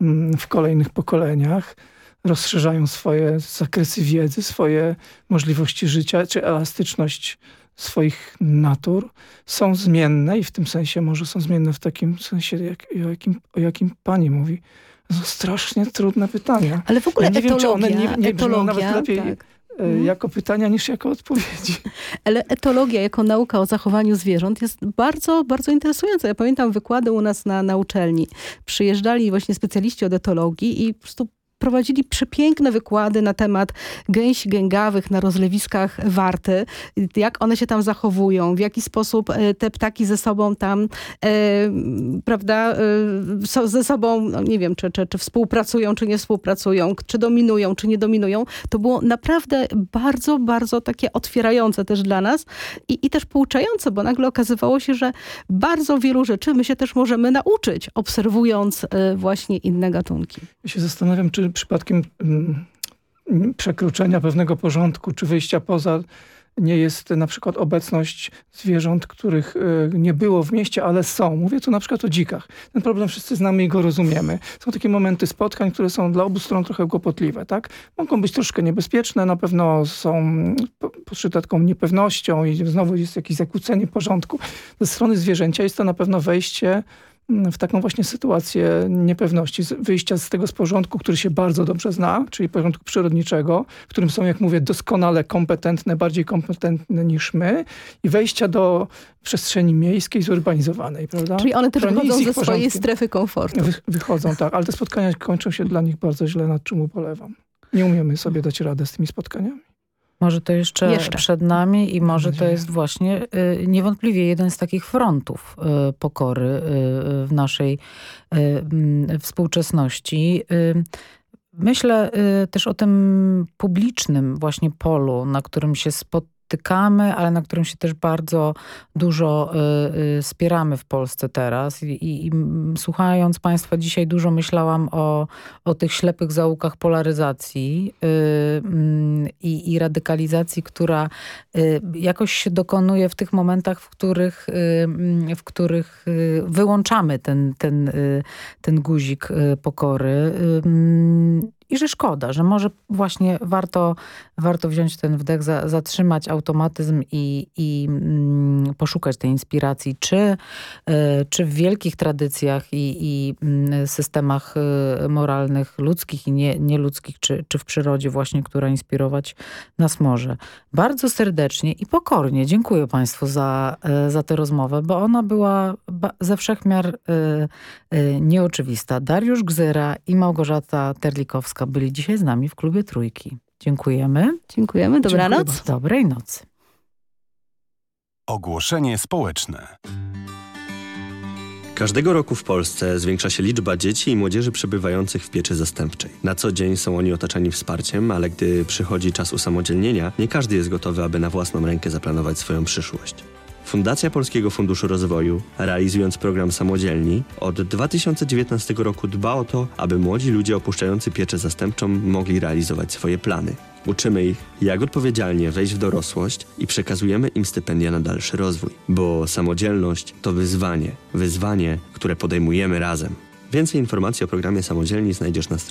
mm, w kolejnych pokoleniach. Rozszerzają swoje zakresy wiedzy, swoje możliwości życia, czy elastyczność swoich natur. Są zmienne i w tym sensie może są zmienne w takim sensie, jak, o, jakim, o jakim pani mówi to strasznie trudne pytania. Ale w ogóle ja nie etologia, wiem, czy one nie, nie brzmią nawet lepiej tak. E, mhm. jako pytania niż jako odpowiedzi. (laughs) Ale etologia jako nauka o zachowaniu zwierząt jest bardzo, bardzo interesująca. Ja pamiętam wykłady u nas na, na uczelni. Przyjeżdżali właśnie specjaliści od etologii i po prostu prowadzili przepiękne wykłady na temat gęsi gęgawych na rozlewiskach Warty, jak one się tam zachowują, w jaki sposób e, te ptaki ze sobą tam, e, prawda, e, ze sobą, no nie wiem, czy, czy, czy współpracują, czy nie współpracują, czy dominują, czy nie dominują. To było naprawdę bardzo, bardzo takie otwierające też dla nas i, i też pouczające, bo nagle okazywało się, że bardzo wielu rzeczy my się też możemy nauczyć, obserwując e, właśnie inne gatunki. Ja się zastanawiam, czy przypadkiem mm, przekroczenia pewnego porządku, czy wyjścia poza nie jest na przykład obecność zwierząt, których y, nie było w mieście, ale są. Mówię tu na przykład o dzikach. Ten problem wszyscy znamy i go rozumiemy. Są takie momenty spotkań, które są dla obu stron trochę kłopotliwe. Tak? Mogą być troszkę niebezpieczne, na pewno są poszyte taką niepewnością i znowu jest jakieś zakłócenie porządku. Ze strony zwierzęcia jest to na pewno wejście w taką właśnie sytuację niepewności, wyjścia z tego sporządku, który się bardzo dobrze zna, czyli porządku przyrodniczego, w którym są, jak mówię, doskonale kompetentne, bardziej kompetentne niż my i wejścia do przestrzeni miejskiej, zurbanizowanej, prawda? Czyli one też wychodzą ze swojej strefy komfortu. Wy, wychodzą, tak, ale te spotkania kończą się dla nich bardzo źle, nad czym ubolewam. Nie umiemy sobie dać radę z tymi spotkaniami. Może to jeszcze, jeszcze, przed nami i może to jest właśnie y, niewątpliwie jeden z takich frontów y, pokory y, w naszej y, współczesności. Y, myślę y, też o tym publicznym właśnie polu, na którym się spotyka spotykamy, ale na którym się też bardzo dużo y, y, spieramy w Polsce teraz. I, i, słuchając Państwa dzisiaj dużo myślałam o, o tych ślepych zaułkach polaryzacji y, mm, i, i radykalizacji, która jakoś się dokonuje w tych momentach, w których, mm, w których wyłączamy ten, ten, ten guzik pokory. I że szkoda, że może właśnie warto, warto wziąć ten wdech, za, zatrzymać automatyzm i, i mm, poszukać tej inspiracji, czy, y, czy w wielkich tradycjach i, i mm, systemach y, moralnych, ludzkich i nie, nieludzkich, czy, czy w przyrodzie właśnie, która inspirować nas może. Bardzo serdecznie i pokornie dziękuję Państwu za, y, za tę rozmowę, bo ona była ze wszechmiar nieoczywista. Dariusz Gzyra i Małgorzata Terlikowska byli dzisiaj z nami w klubie Trójki. Dziękujemy. Dziękujemy, dobranoc. Dobrej nocy. Ogłoszenie społeczne. Każdego roku w Polsce zwiększa się liczba dzieci i młodzieży przebywających w pieczy zastępczej. Na co dzień są oni otaczani wsparciem, ale gdy przychodzi czas usamodzielnienia, nie każdy jest gotowy, aby na własną rękę zaplanować swoją przyszłość. Fundacja Polskiego Funduszu Rozwoju, realizując program Samodzielni, od 2019 roku dba o to, aby młodzi ludzie opuszczający pieczę zastępczą mogli realizować swoje plany. Uczymy ich, jak odpowiedzialnie wejść w dorosłość i przekazujemy im stypendia na dalszy rozwój, bo samodzielność to wyzwanie, wyzwanie, które podejmujemy razem. Więcej informacji o programie Samodzielni znajdziesz na stronie